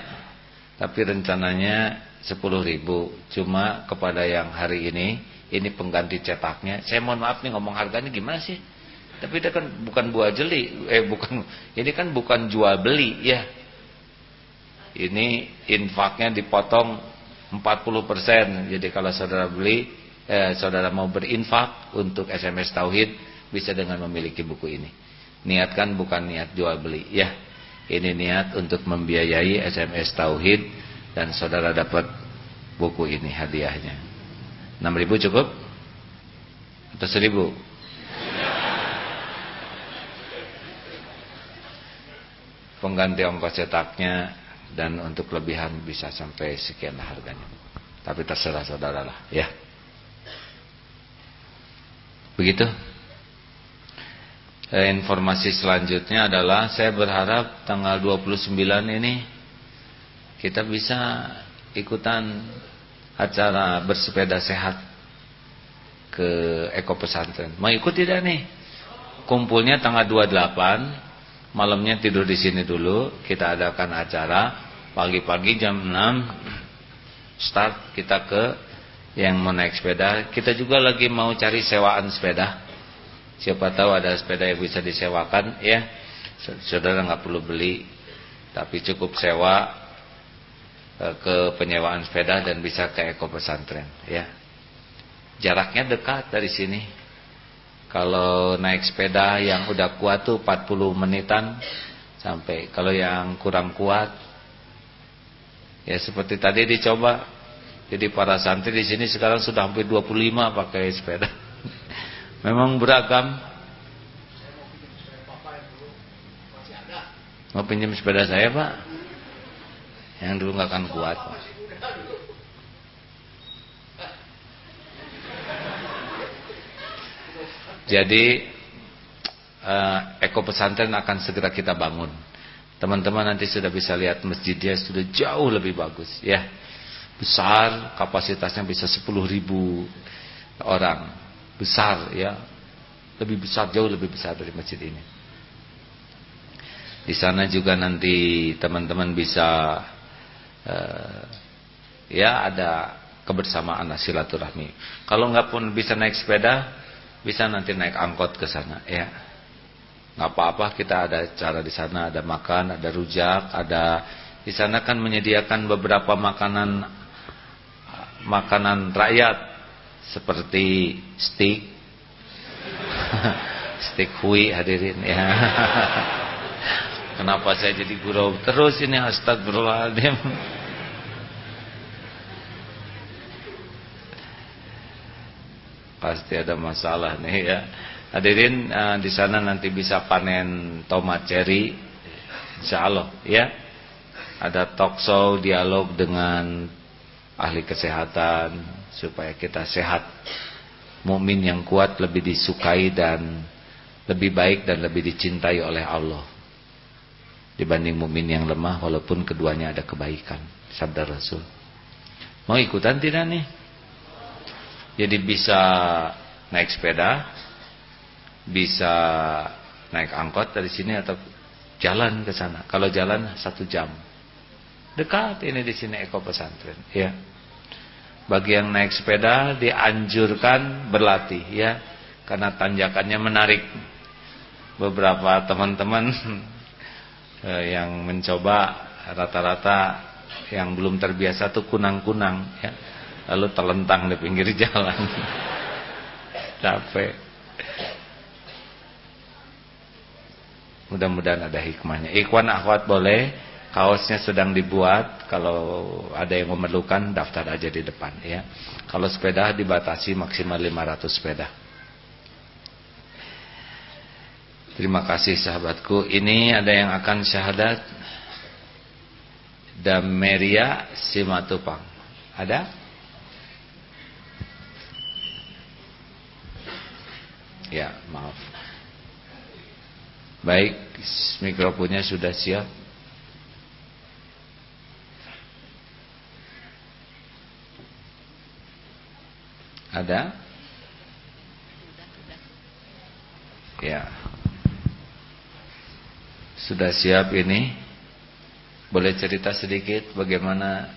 Tapi rencananya 10 ribu. Cuma kepada yang hari ini, ini pengganti cetaknya. Saya mohon maaf nih ngomong harganya gimana sih? Tapi itu kan bukan buah jeli, eh bukan. Ini kan bukan jual beli, ya. Ini infaknya dipotong 40%. Jadi kalau saudara beli, eh, saudara mau berinfak untuk SMS Tauhid, bisa dengan memiliki buku ini. Niatkan bukan niat jual beli, ya. Ini niat untuk membiayai SMS Tauhid dan saudara dapat buku ini hadiahnya. 6000 cukup? Atau 1000? Pengganti ongkos cetaknya dan untuk kelebihan bisa sampai sekian harganya. Tapi terserah saudara lah ya. Begitu. E, informasi selanjutnya adalah saya berharap tanggal 29 ini kita bisa ikutan acara bersepeda sehat ke Eko Pesantren. Mau ikut tidak nih? Kumpulnya tanggal 28 malamnya tidur di sini dulu. Kita adakan acara. Pagi-pagi jam 6 start kita ke yang mau naik sepeda. Kita juga lagi mau cari sewaan sepeda. Siapa tahu ada sepeda yang bisa disewakan ya. Saudara nggak perlu beli tapi cukup sewa e, ke penyewaan sepeda dan bisa ke eko pesantren ya. Jaraknya dekat dari sini kalau naik sepeda yang udah kuat tuh 40 menitan sampai. Kalau yang kurang kuat ya seperti tadi dicoba. Jadi para santri di sini sekarang sudah hampir 25 pakai sepeda. *laughs* Memang beragam. Mau pinjam sepeda saya, Pak? Yang dulu nggak akan kuat. Jadi uh, Eko Pesantren akan segera kita bangun. Teman-teman nanti sudah bisa lihat masjidnya sudah jauh lebih bagus ya. Besar, kapasitasnya bisa 10 ribu orang. Besar ya. Lebih besar, jauh lebih besar dari masjid ini. Di sana juga nanti teman-teman bisa uh, ya ada kebersamaan silaturahmi. Kalau nggak pun bisa naik sepeda, bisa nanti naik angkot ke sana ya. Nggak apa-apa kita ada cara di sana ada makan ada rujak ada di sana kan menyediakan beberapa makanan makanan rakyat seperti steak. *laughs* Steak hui hadirin ya. *laughs* Kenapa saya jadi gurau terus ini astagfirullahaladzim pasti ada masalah nih ya. Hadirin uh, di sana nanti bisa panen tomat cherry insyaallah ya. Ada talk show dialog dengan ahli kesehatan supaya kita sehat. Mukmin yang kuat lebih disukai dan lebih baik dan lebih dicintai oleh Allah dibanding mukmin yang lemah walaupun keduanya ada kebaikan sabda Rasul mau ikutan tidak nih jadi bisa naik sepeda bisa naik angkot dari sini atau jalan ke sana. Kalau jalan satu jam. Dekat ini di sini eko pesantren ya. Bagi yang naik sepeda dianjurkan berlatih ya. Karena tanjakannya menarik. Beberapa teman-teman *laughs* eh, yang mencoba rata-rata yang belum terbiasa tuh kunang-kunang ya lalu terlentang di pinggir *laughs* jalan. Capek. Mudah-mudahan ada hikmahnya. Ikhwan akhwat boleh. Kaosnya sedang dibuat. Kalau ada yang memerlukan daftar aja di depan ya. Kalau sepeda dibatasi maksimal 500 sepeda. Terima kasih sahabatku. Ini ada yang akan syahadat. Dameria Simatupang. Ada? Ya, maaf. Baik, mikrofonnya sudah siap. Ada? Ya. Sudah siap ini? Boleh cerita sedikit bagaimana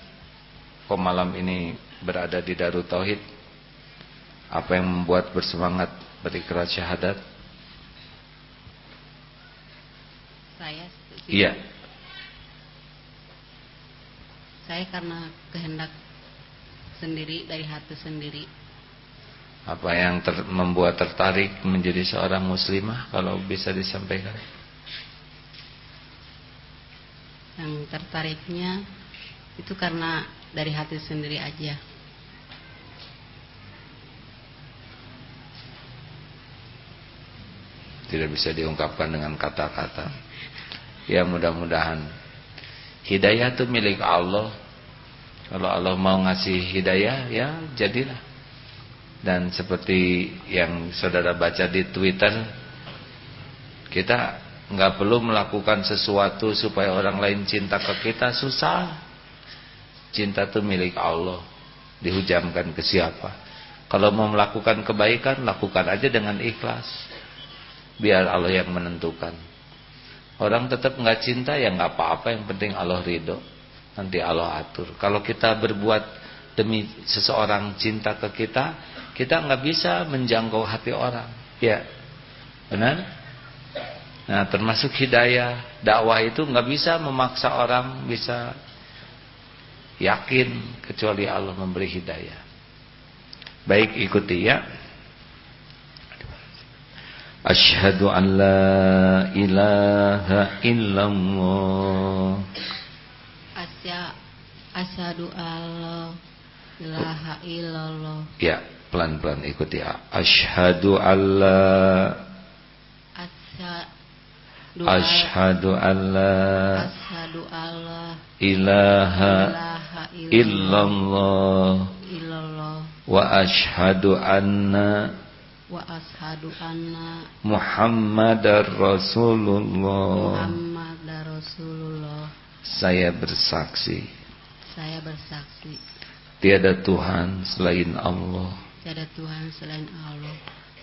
pemalam ini berada di Darut Tauhid? Apa yang membuat bersemangat berikrar syahadat? Saya Iya. Saya karena kehendak sendiri dari hati sendiri. Apa yang ter membuat tertarik menjadi seorang muslimah kalau bisa disampaikan? yang tertariknya itu karena dari hati sendiri aja. Tidak bisa diungkapkan dengan kata-kata. Ya mudah-mudahan hidayah itu milik Allah. Kalau Allah mau ngasih hidayah, ya jadilah. Dan seperti yang saudara baca di Twitter, kita nggak perlu melakukan sesuatu supaya orang lain cinta ke kita susah cinta itu milik Allah dihujamkan ke siapa kalau mau melakukan kebaikan lakukan aja dengan ikhlas biar Allah yang menentukan. Orang tetap nggak cinta ya nggak apa-apa. Yang penting Allah ridho. Nanti Allah atur. Kalau kita berbuat demi seseorang cinta ke kita kita nggak bisa menjangkau hati orang. Ya. Benar? Nah termasuk hidayah dakwah itu nggak bisa memaksa orang bisa yakin kecuali Allah memberi hidayah. Baik ikuti ya. Ashhadu an la ilaha illallah. Asya asyhadu alla ilaha illallah. Ya, pelan-pelan ikuti ya. Ashhadu alla Asya Ashhadu an la Ashhadu alla ilaha illallah illallah wa ashhadu anna wa ashhadu anna Muhammadar Rasulullah. Muhammadar Rasulullah. Saya bersaksi. Saya bersaksi. Tiada Tuhan selain Allah. Tiada Tuhan selain Allah.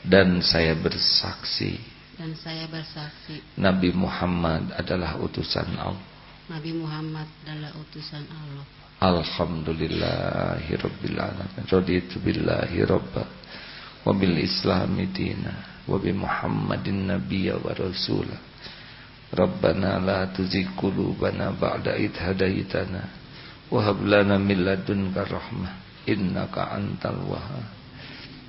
Dan saya bersaksi. Dan saya bersaksi. Nabi Muhammad adalah utusan Allah. Nabi Muhammad adalah utusan Allah. Alhamdulillahirabbil alamin. Raditu billahi bi Muhammadin nabiyya wa rasula Rabbana la tuzigh qulubana ba'da idh hadaytana. Wa hab lana min ladunka rahmah. Innaka antal wahhab.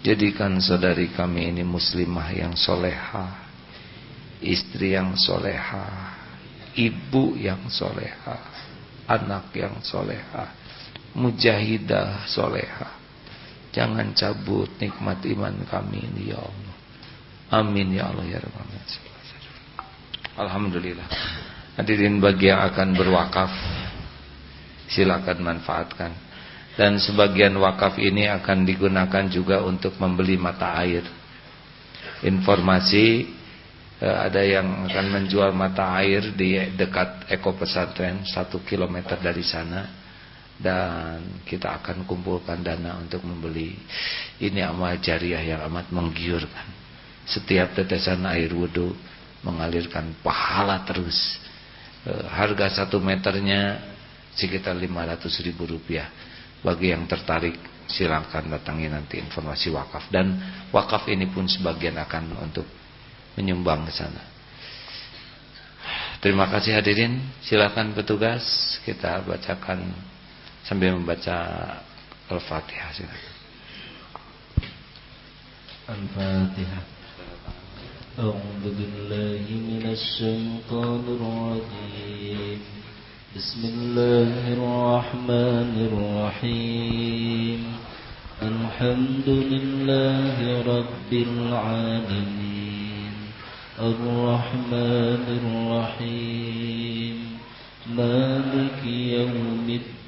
Jadikan saudari kami ini muslimah yang solehah istri yang soleha, ibu yang soleha, anak yang soleha, mujahidah soleha. Jangan cabut nikmat iman kami ini ya Allah. Amin ya Allah ya Rabbal Alhamdulillah. Hadirin bagi yang akan berwakaf silakan manfaatkan. Dan sebagian wakaf ini akan digunakan juga untuk membeli mata air. Informasi eh, ada yang akan menjual mata air di dekat Eko Pesantren satu kilometer dari sana dan kita akan kumpulkan dana untuk membeli ini amal jariah yang amat menggiurkan setiap tetesan air wudhu mengalirkan pahala terus eh, harga satu meternya sekitar 500 ribu rupiah bagi yang tertarik silakan datangi nanti informasi wakaf dan wakaf ini pun sebagian akan untuk menyumbang ke sana. Terima kasih hadirin. Silakan petugas kita bacakan sambil membaca Al-Fatihah silakan. Al-Fatihah. A'udzu billahi minasy syaithanir rajim. Bismillahirrahmanirrahim. Alhamdulillahi rabbil alamin. الرحمن الرحيم مالك يوم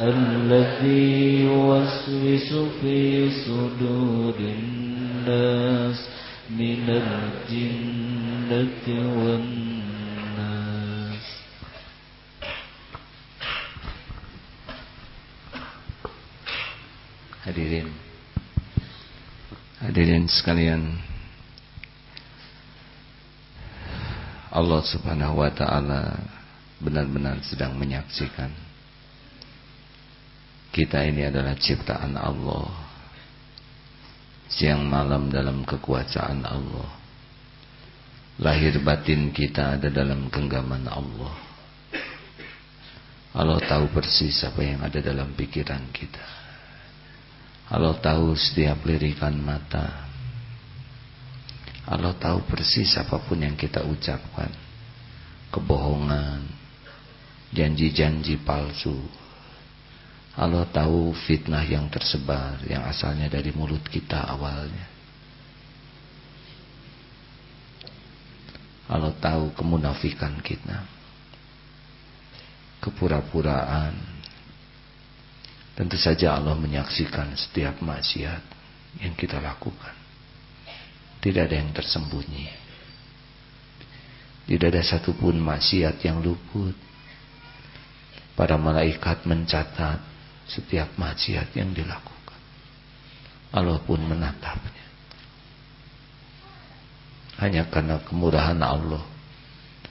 الذي يوسوس في صدور الناس من الجنة والناس Hadirin Hadirin sekalian Allah subhanahu wa ta'ala benar-benar sedang menyaksikan kita ini adalah ciptaan Allah. Siang malam dalam kekuasaan Allah. Lahir batin kita ada dalam genggaman Allah. Allah tahu persis apa yang ada dalam pikiran kita. Allah tahu setiap lirikan mata. Allah tahu persis apa pun yang kita ucapkan. Kebohongan janji-janji palsu Allah tahu fitnah yang tersebar yang asalnya dari mulut kita awalnya. Allah tahu kemunafikan kita. Kepura-puraan. Tentu saja Allah menyaksikan setiap maksiat yang kita lakukan. Tidak ada yang tersembunyi. Tidak ada satupun maksiat yang luput. Para malaikat mencatat setiap maksiat yang dilakukan. Allah pun menatapnya. Hanya karena kemurahan Allah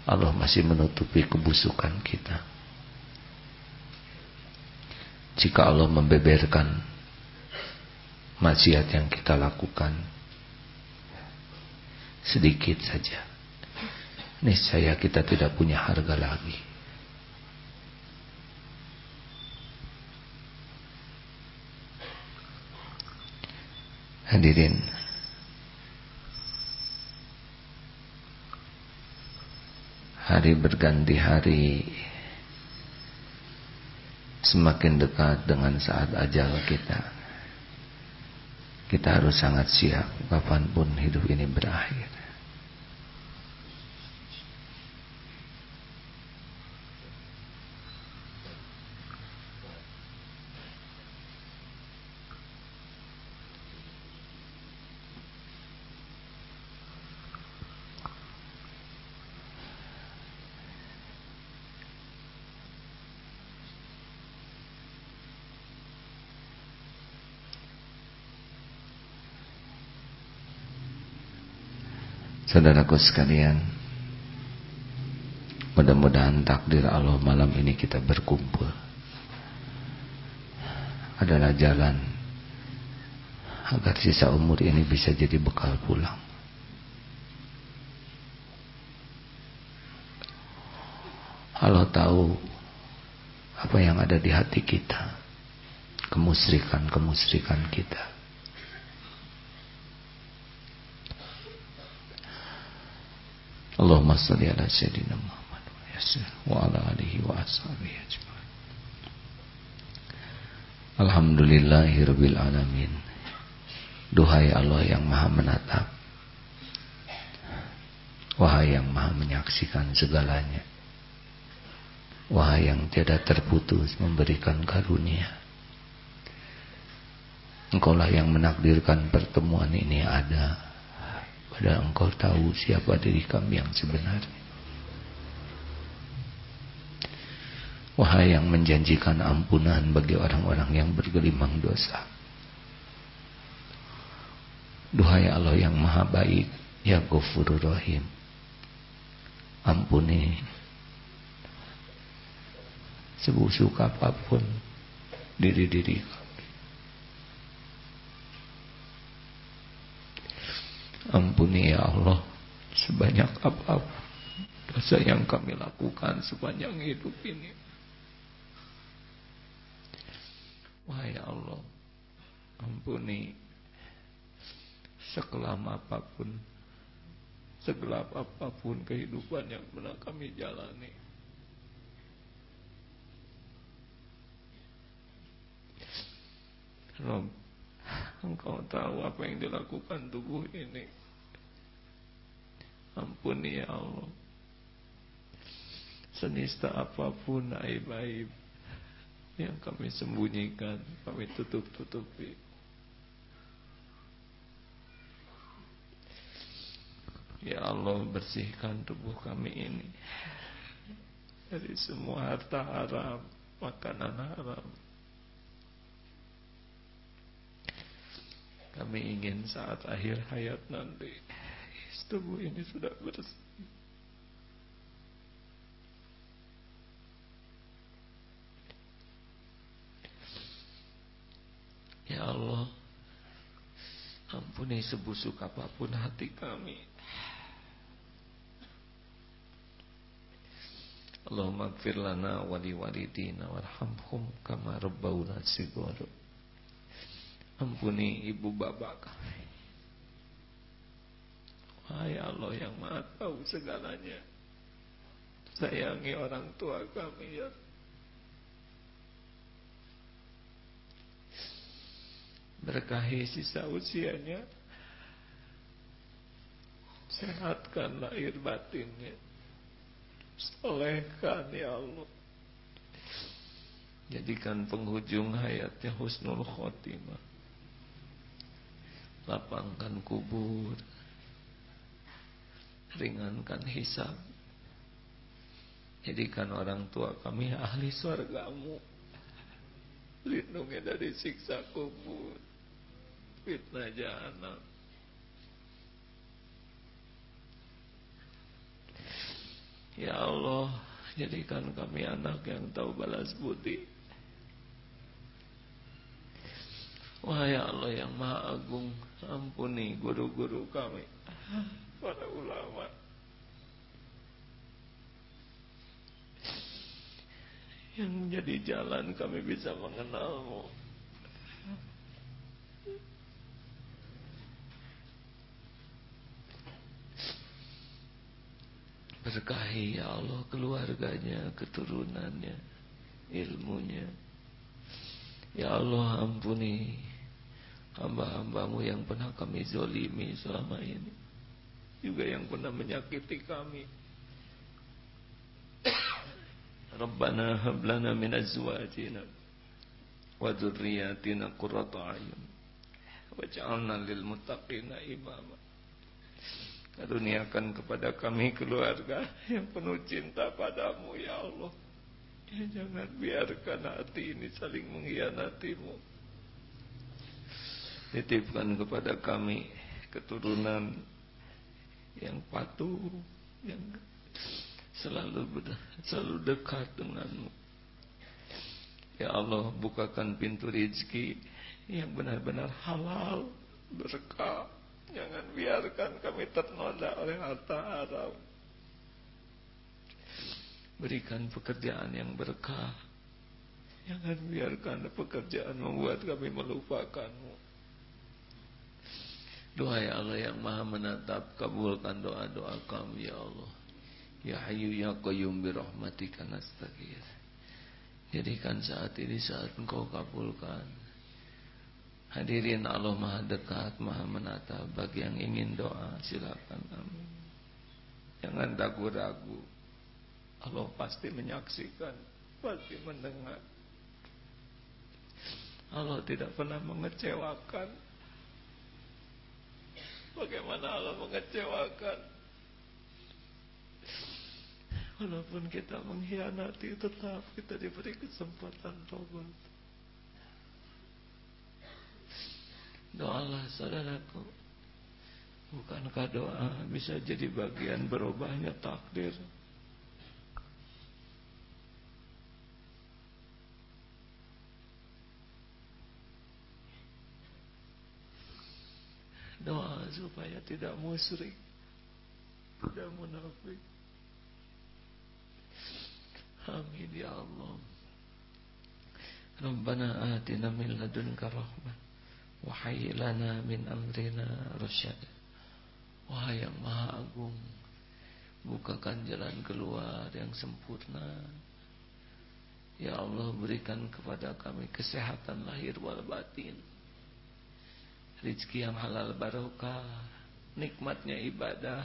Allah masih menutupi kebusukan kita Jika Allah membeberkan Maksiat yang kita lakukan Sedikit saja Niscaya kita tidak punya harga lagi Hadirin. Hari berganti hari. Semakin dekat dengan saat ajal kita. Kita harus sangat siap kapan pun hidup ini berakhir Saudaraku sekalian Mudah-mudahan takdir Allah malam ini kita berkumpul. Adalah jalan Agar sisa umur ini bisa jadi bekal pulang. Allah tahu Apa yang ada di hati kita Kemusrikan-kemusrikan kita Allahumma salli ala sayyidina Muhammad wa ala alihi wa ashabihi ajma'in. Alhamdulillahirabbil alamin. Duhai Allah yang Maha menatap. Wahai yang Maha menyaksikan segalanya. Wahai yang tiada terputus memberikan karunia. Engkaulah yang menakdirkan pertemuan ini ada Padahal engkau tahu siapa diri kami yang sebenarnya. Wahai yang menjanjikan ampunan bagi orang-orang yang bergelimang dosa. Duhai Allah yang maha baik, ya Ghafurur Rahim. Ampuni sebusuk apa pun diri-diri kami. Ampuni ya Allah sebanyak apa dosa yang kami lakukan sepanjang hidup ini. Wahai Allah, ampuni sekelam apa pun, segelap apa pun kehidupan yang pernah kami jalani. Rob, engkau tahu apa yang dilakukan tubuh ini. Ampuni ya Allah. Senista apa pun aib-aib Yang kami sembunyikan Kami tutup-tutupi. Ya Allah bersihkan tubuh kami ini Dari semua harta haram Makanan haram. Kami ingin saat akhir hayat nanti tubuh ini sudah bersih. Ya Allah, ampuni sebusuk apa pun hati kami. Allahumma gfir lana wali walidina warhamhum kama rabbawna sigara. Ampuni ibu bapak kami. Wahai Allah yang maha tahu segalanya Sayangi orang tua kami ya Berkahi sisa usianya Sehatkan lahir batinnya. Solehkan ya Allah. Jadikan penghujung hayatnya husnul khotimah. Lapangkan kubur. Ringankan hisab. Jadikan orang tua kami ahli surgamu. Lindungi dari siksa kubur. Fitnah jahanam. Ya Allah, jadikan kami anak yang tahu balas budi. Wahai Allah yang Maha Agung, ampuni guru-guru kami, para ulama. Yang menjadi jalan kami bisa mengenalmu. Berkahi ya Allah keluarganya, keturunannya, ilmunya. Ya Allah ampuni hamba-hambamu yang pernah kami zolimi selama ini. Juga yang pernah menyakiti kami. Rabbana hablana min azwajina wa dhurriyyatina qurrata a'yun waj'alna lil muttaqina imama. Karuniakan kepada kami keluarga yang penuh cinta padamu ya Allah. Ya, jangan biarkan hati ini saling mengkhianatimu. Titipkan kepada kami keturunan yang patuh, yang selalu selalu dekat denganmu. Ya Allah, bukakan pintu rizki yang benar-benar halal, berkah Jangan biarkan kami ternoda oleh harta haram. Berikan pekerjaan yang berkah. Jangan biarkan pekerjaan membuat kami melupakanmu. Doa ya Allah yang maha menatap Kabulkan doa-doa kami ya Allah Ya Hayyu ya Qayyum birahmatika nastaghfir Jadikan saat ini saat engkau kabulkan Hadirin Allah maha dekat, maha menata. Bagi yang ingin doa, silakan amin. Jangan ragu-ragu. Allah pasti menyaksikan, pasti mendengar. Allah tidak pernah mengecewakan. Bagaimana Allah mengecewakan? Walaupun kita mengkhianati, tetap kita diberi kesempatan tobat. Doalah saudaraku Bukankah doa bisa jadi bagian berubahnya takdir Doa supaya tidak musyrik Tidak munafik Amin ya Allah. Rabbana atina min ladunka rahmah Wahai lana min amrina rasyad Wahai yang maha agung Bukakan jalan keluar yang sempurna. Ya Allah berikan kepada kami kesehatan lahir wal batin Rizki yang halal barokah. Nikmatnya ibadah.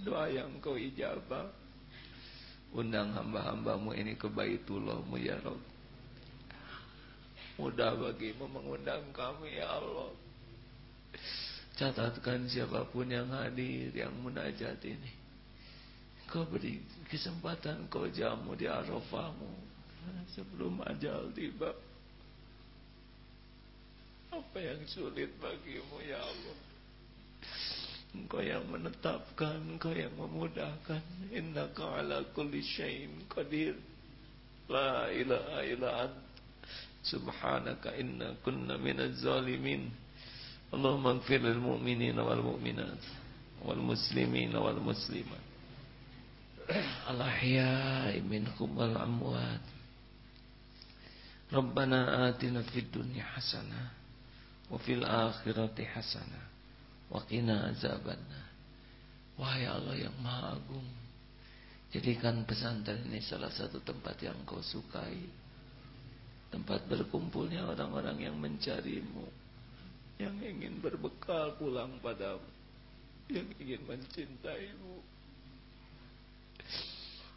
Doa yang kau ijabah. Undang hamba-hambamu ini ke baitullahmu ya Rabb Mudah bagimu mengundang kami ya Allah. Catatkan siapa pun yang hadir Yang munajat ini. Kau beri kesempatan Kau jamu di arafahmu. Sebelum ajal tiba Apa yang sulit bagimu ya Allah? Engkau yang menetapkan Engkau yang memudahkan. Innaka ala kulli syai'in qadir. La ilaha illa Subhanaka inna kunna minaz zalimin. Allahumma gfir lil mu'minina wal mu'minat Wal muslimina wal muslimat. Al-ahya'i minhum wal amwat. Rabbana atina fid dunya hasanah Wa fil akhirati hasanah Wa qina Wahai Allah yang maha agung Jadikan pesantren ini salah satu tempat yang kau sukai tempat berkumpulnya orang-orang yang mencarimu yang ingin berbekal pulang padamu yang ingin mencintaimu.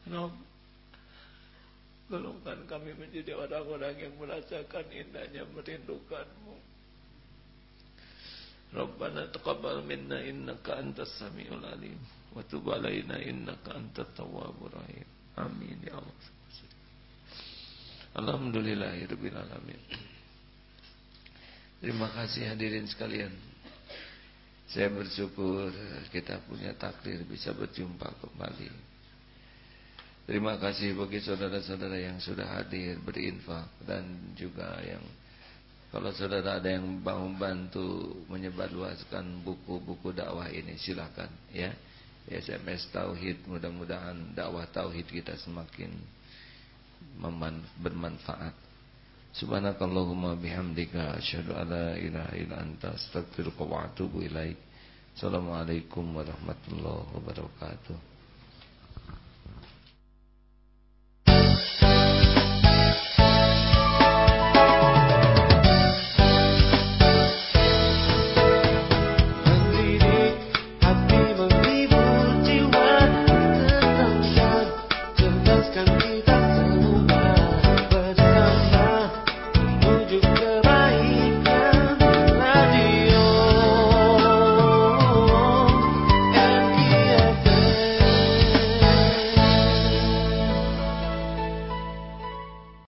Rob, golongkan kami menjadi orang-orang yang merasakan indahnya merindukanmu. Rabbana taqabbal minna innaka antas samiul alim wa tub alaina innaka antat tawwabur rahim. Amin ya Allah. Alhamdulillahirabbil alamin. Terima kasih hadirin sekalian. Saya bersyukur kita punya takdir bisa berjumpa kembali. Terima kasih bagi saudara-saudara yang sudah hadir berinfak dan juga yang kalau saudara ada yang mau bantu menyebarluaskan buku-buku dakwah ini silahkan ya. SMS tauhid mudah-mudahan dakwah tauhid kita semakin bermanfaat. Subhanakallahumma bihamdika asyhadu an la ilaha illa anta astaghfiruka wa atubu ilaik. Assalamualaikum warahmatullahi wabarakatuh.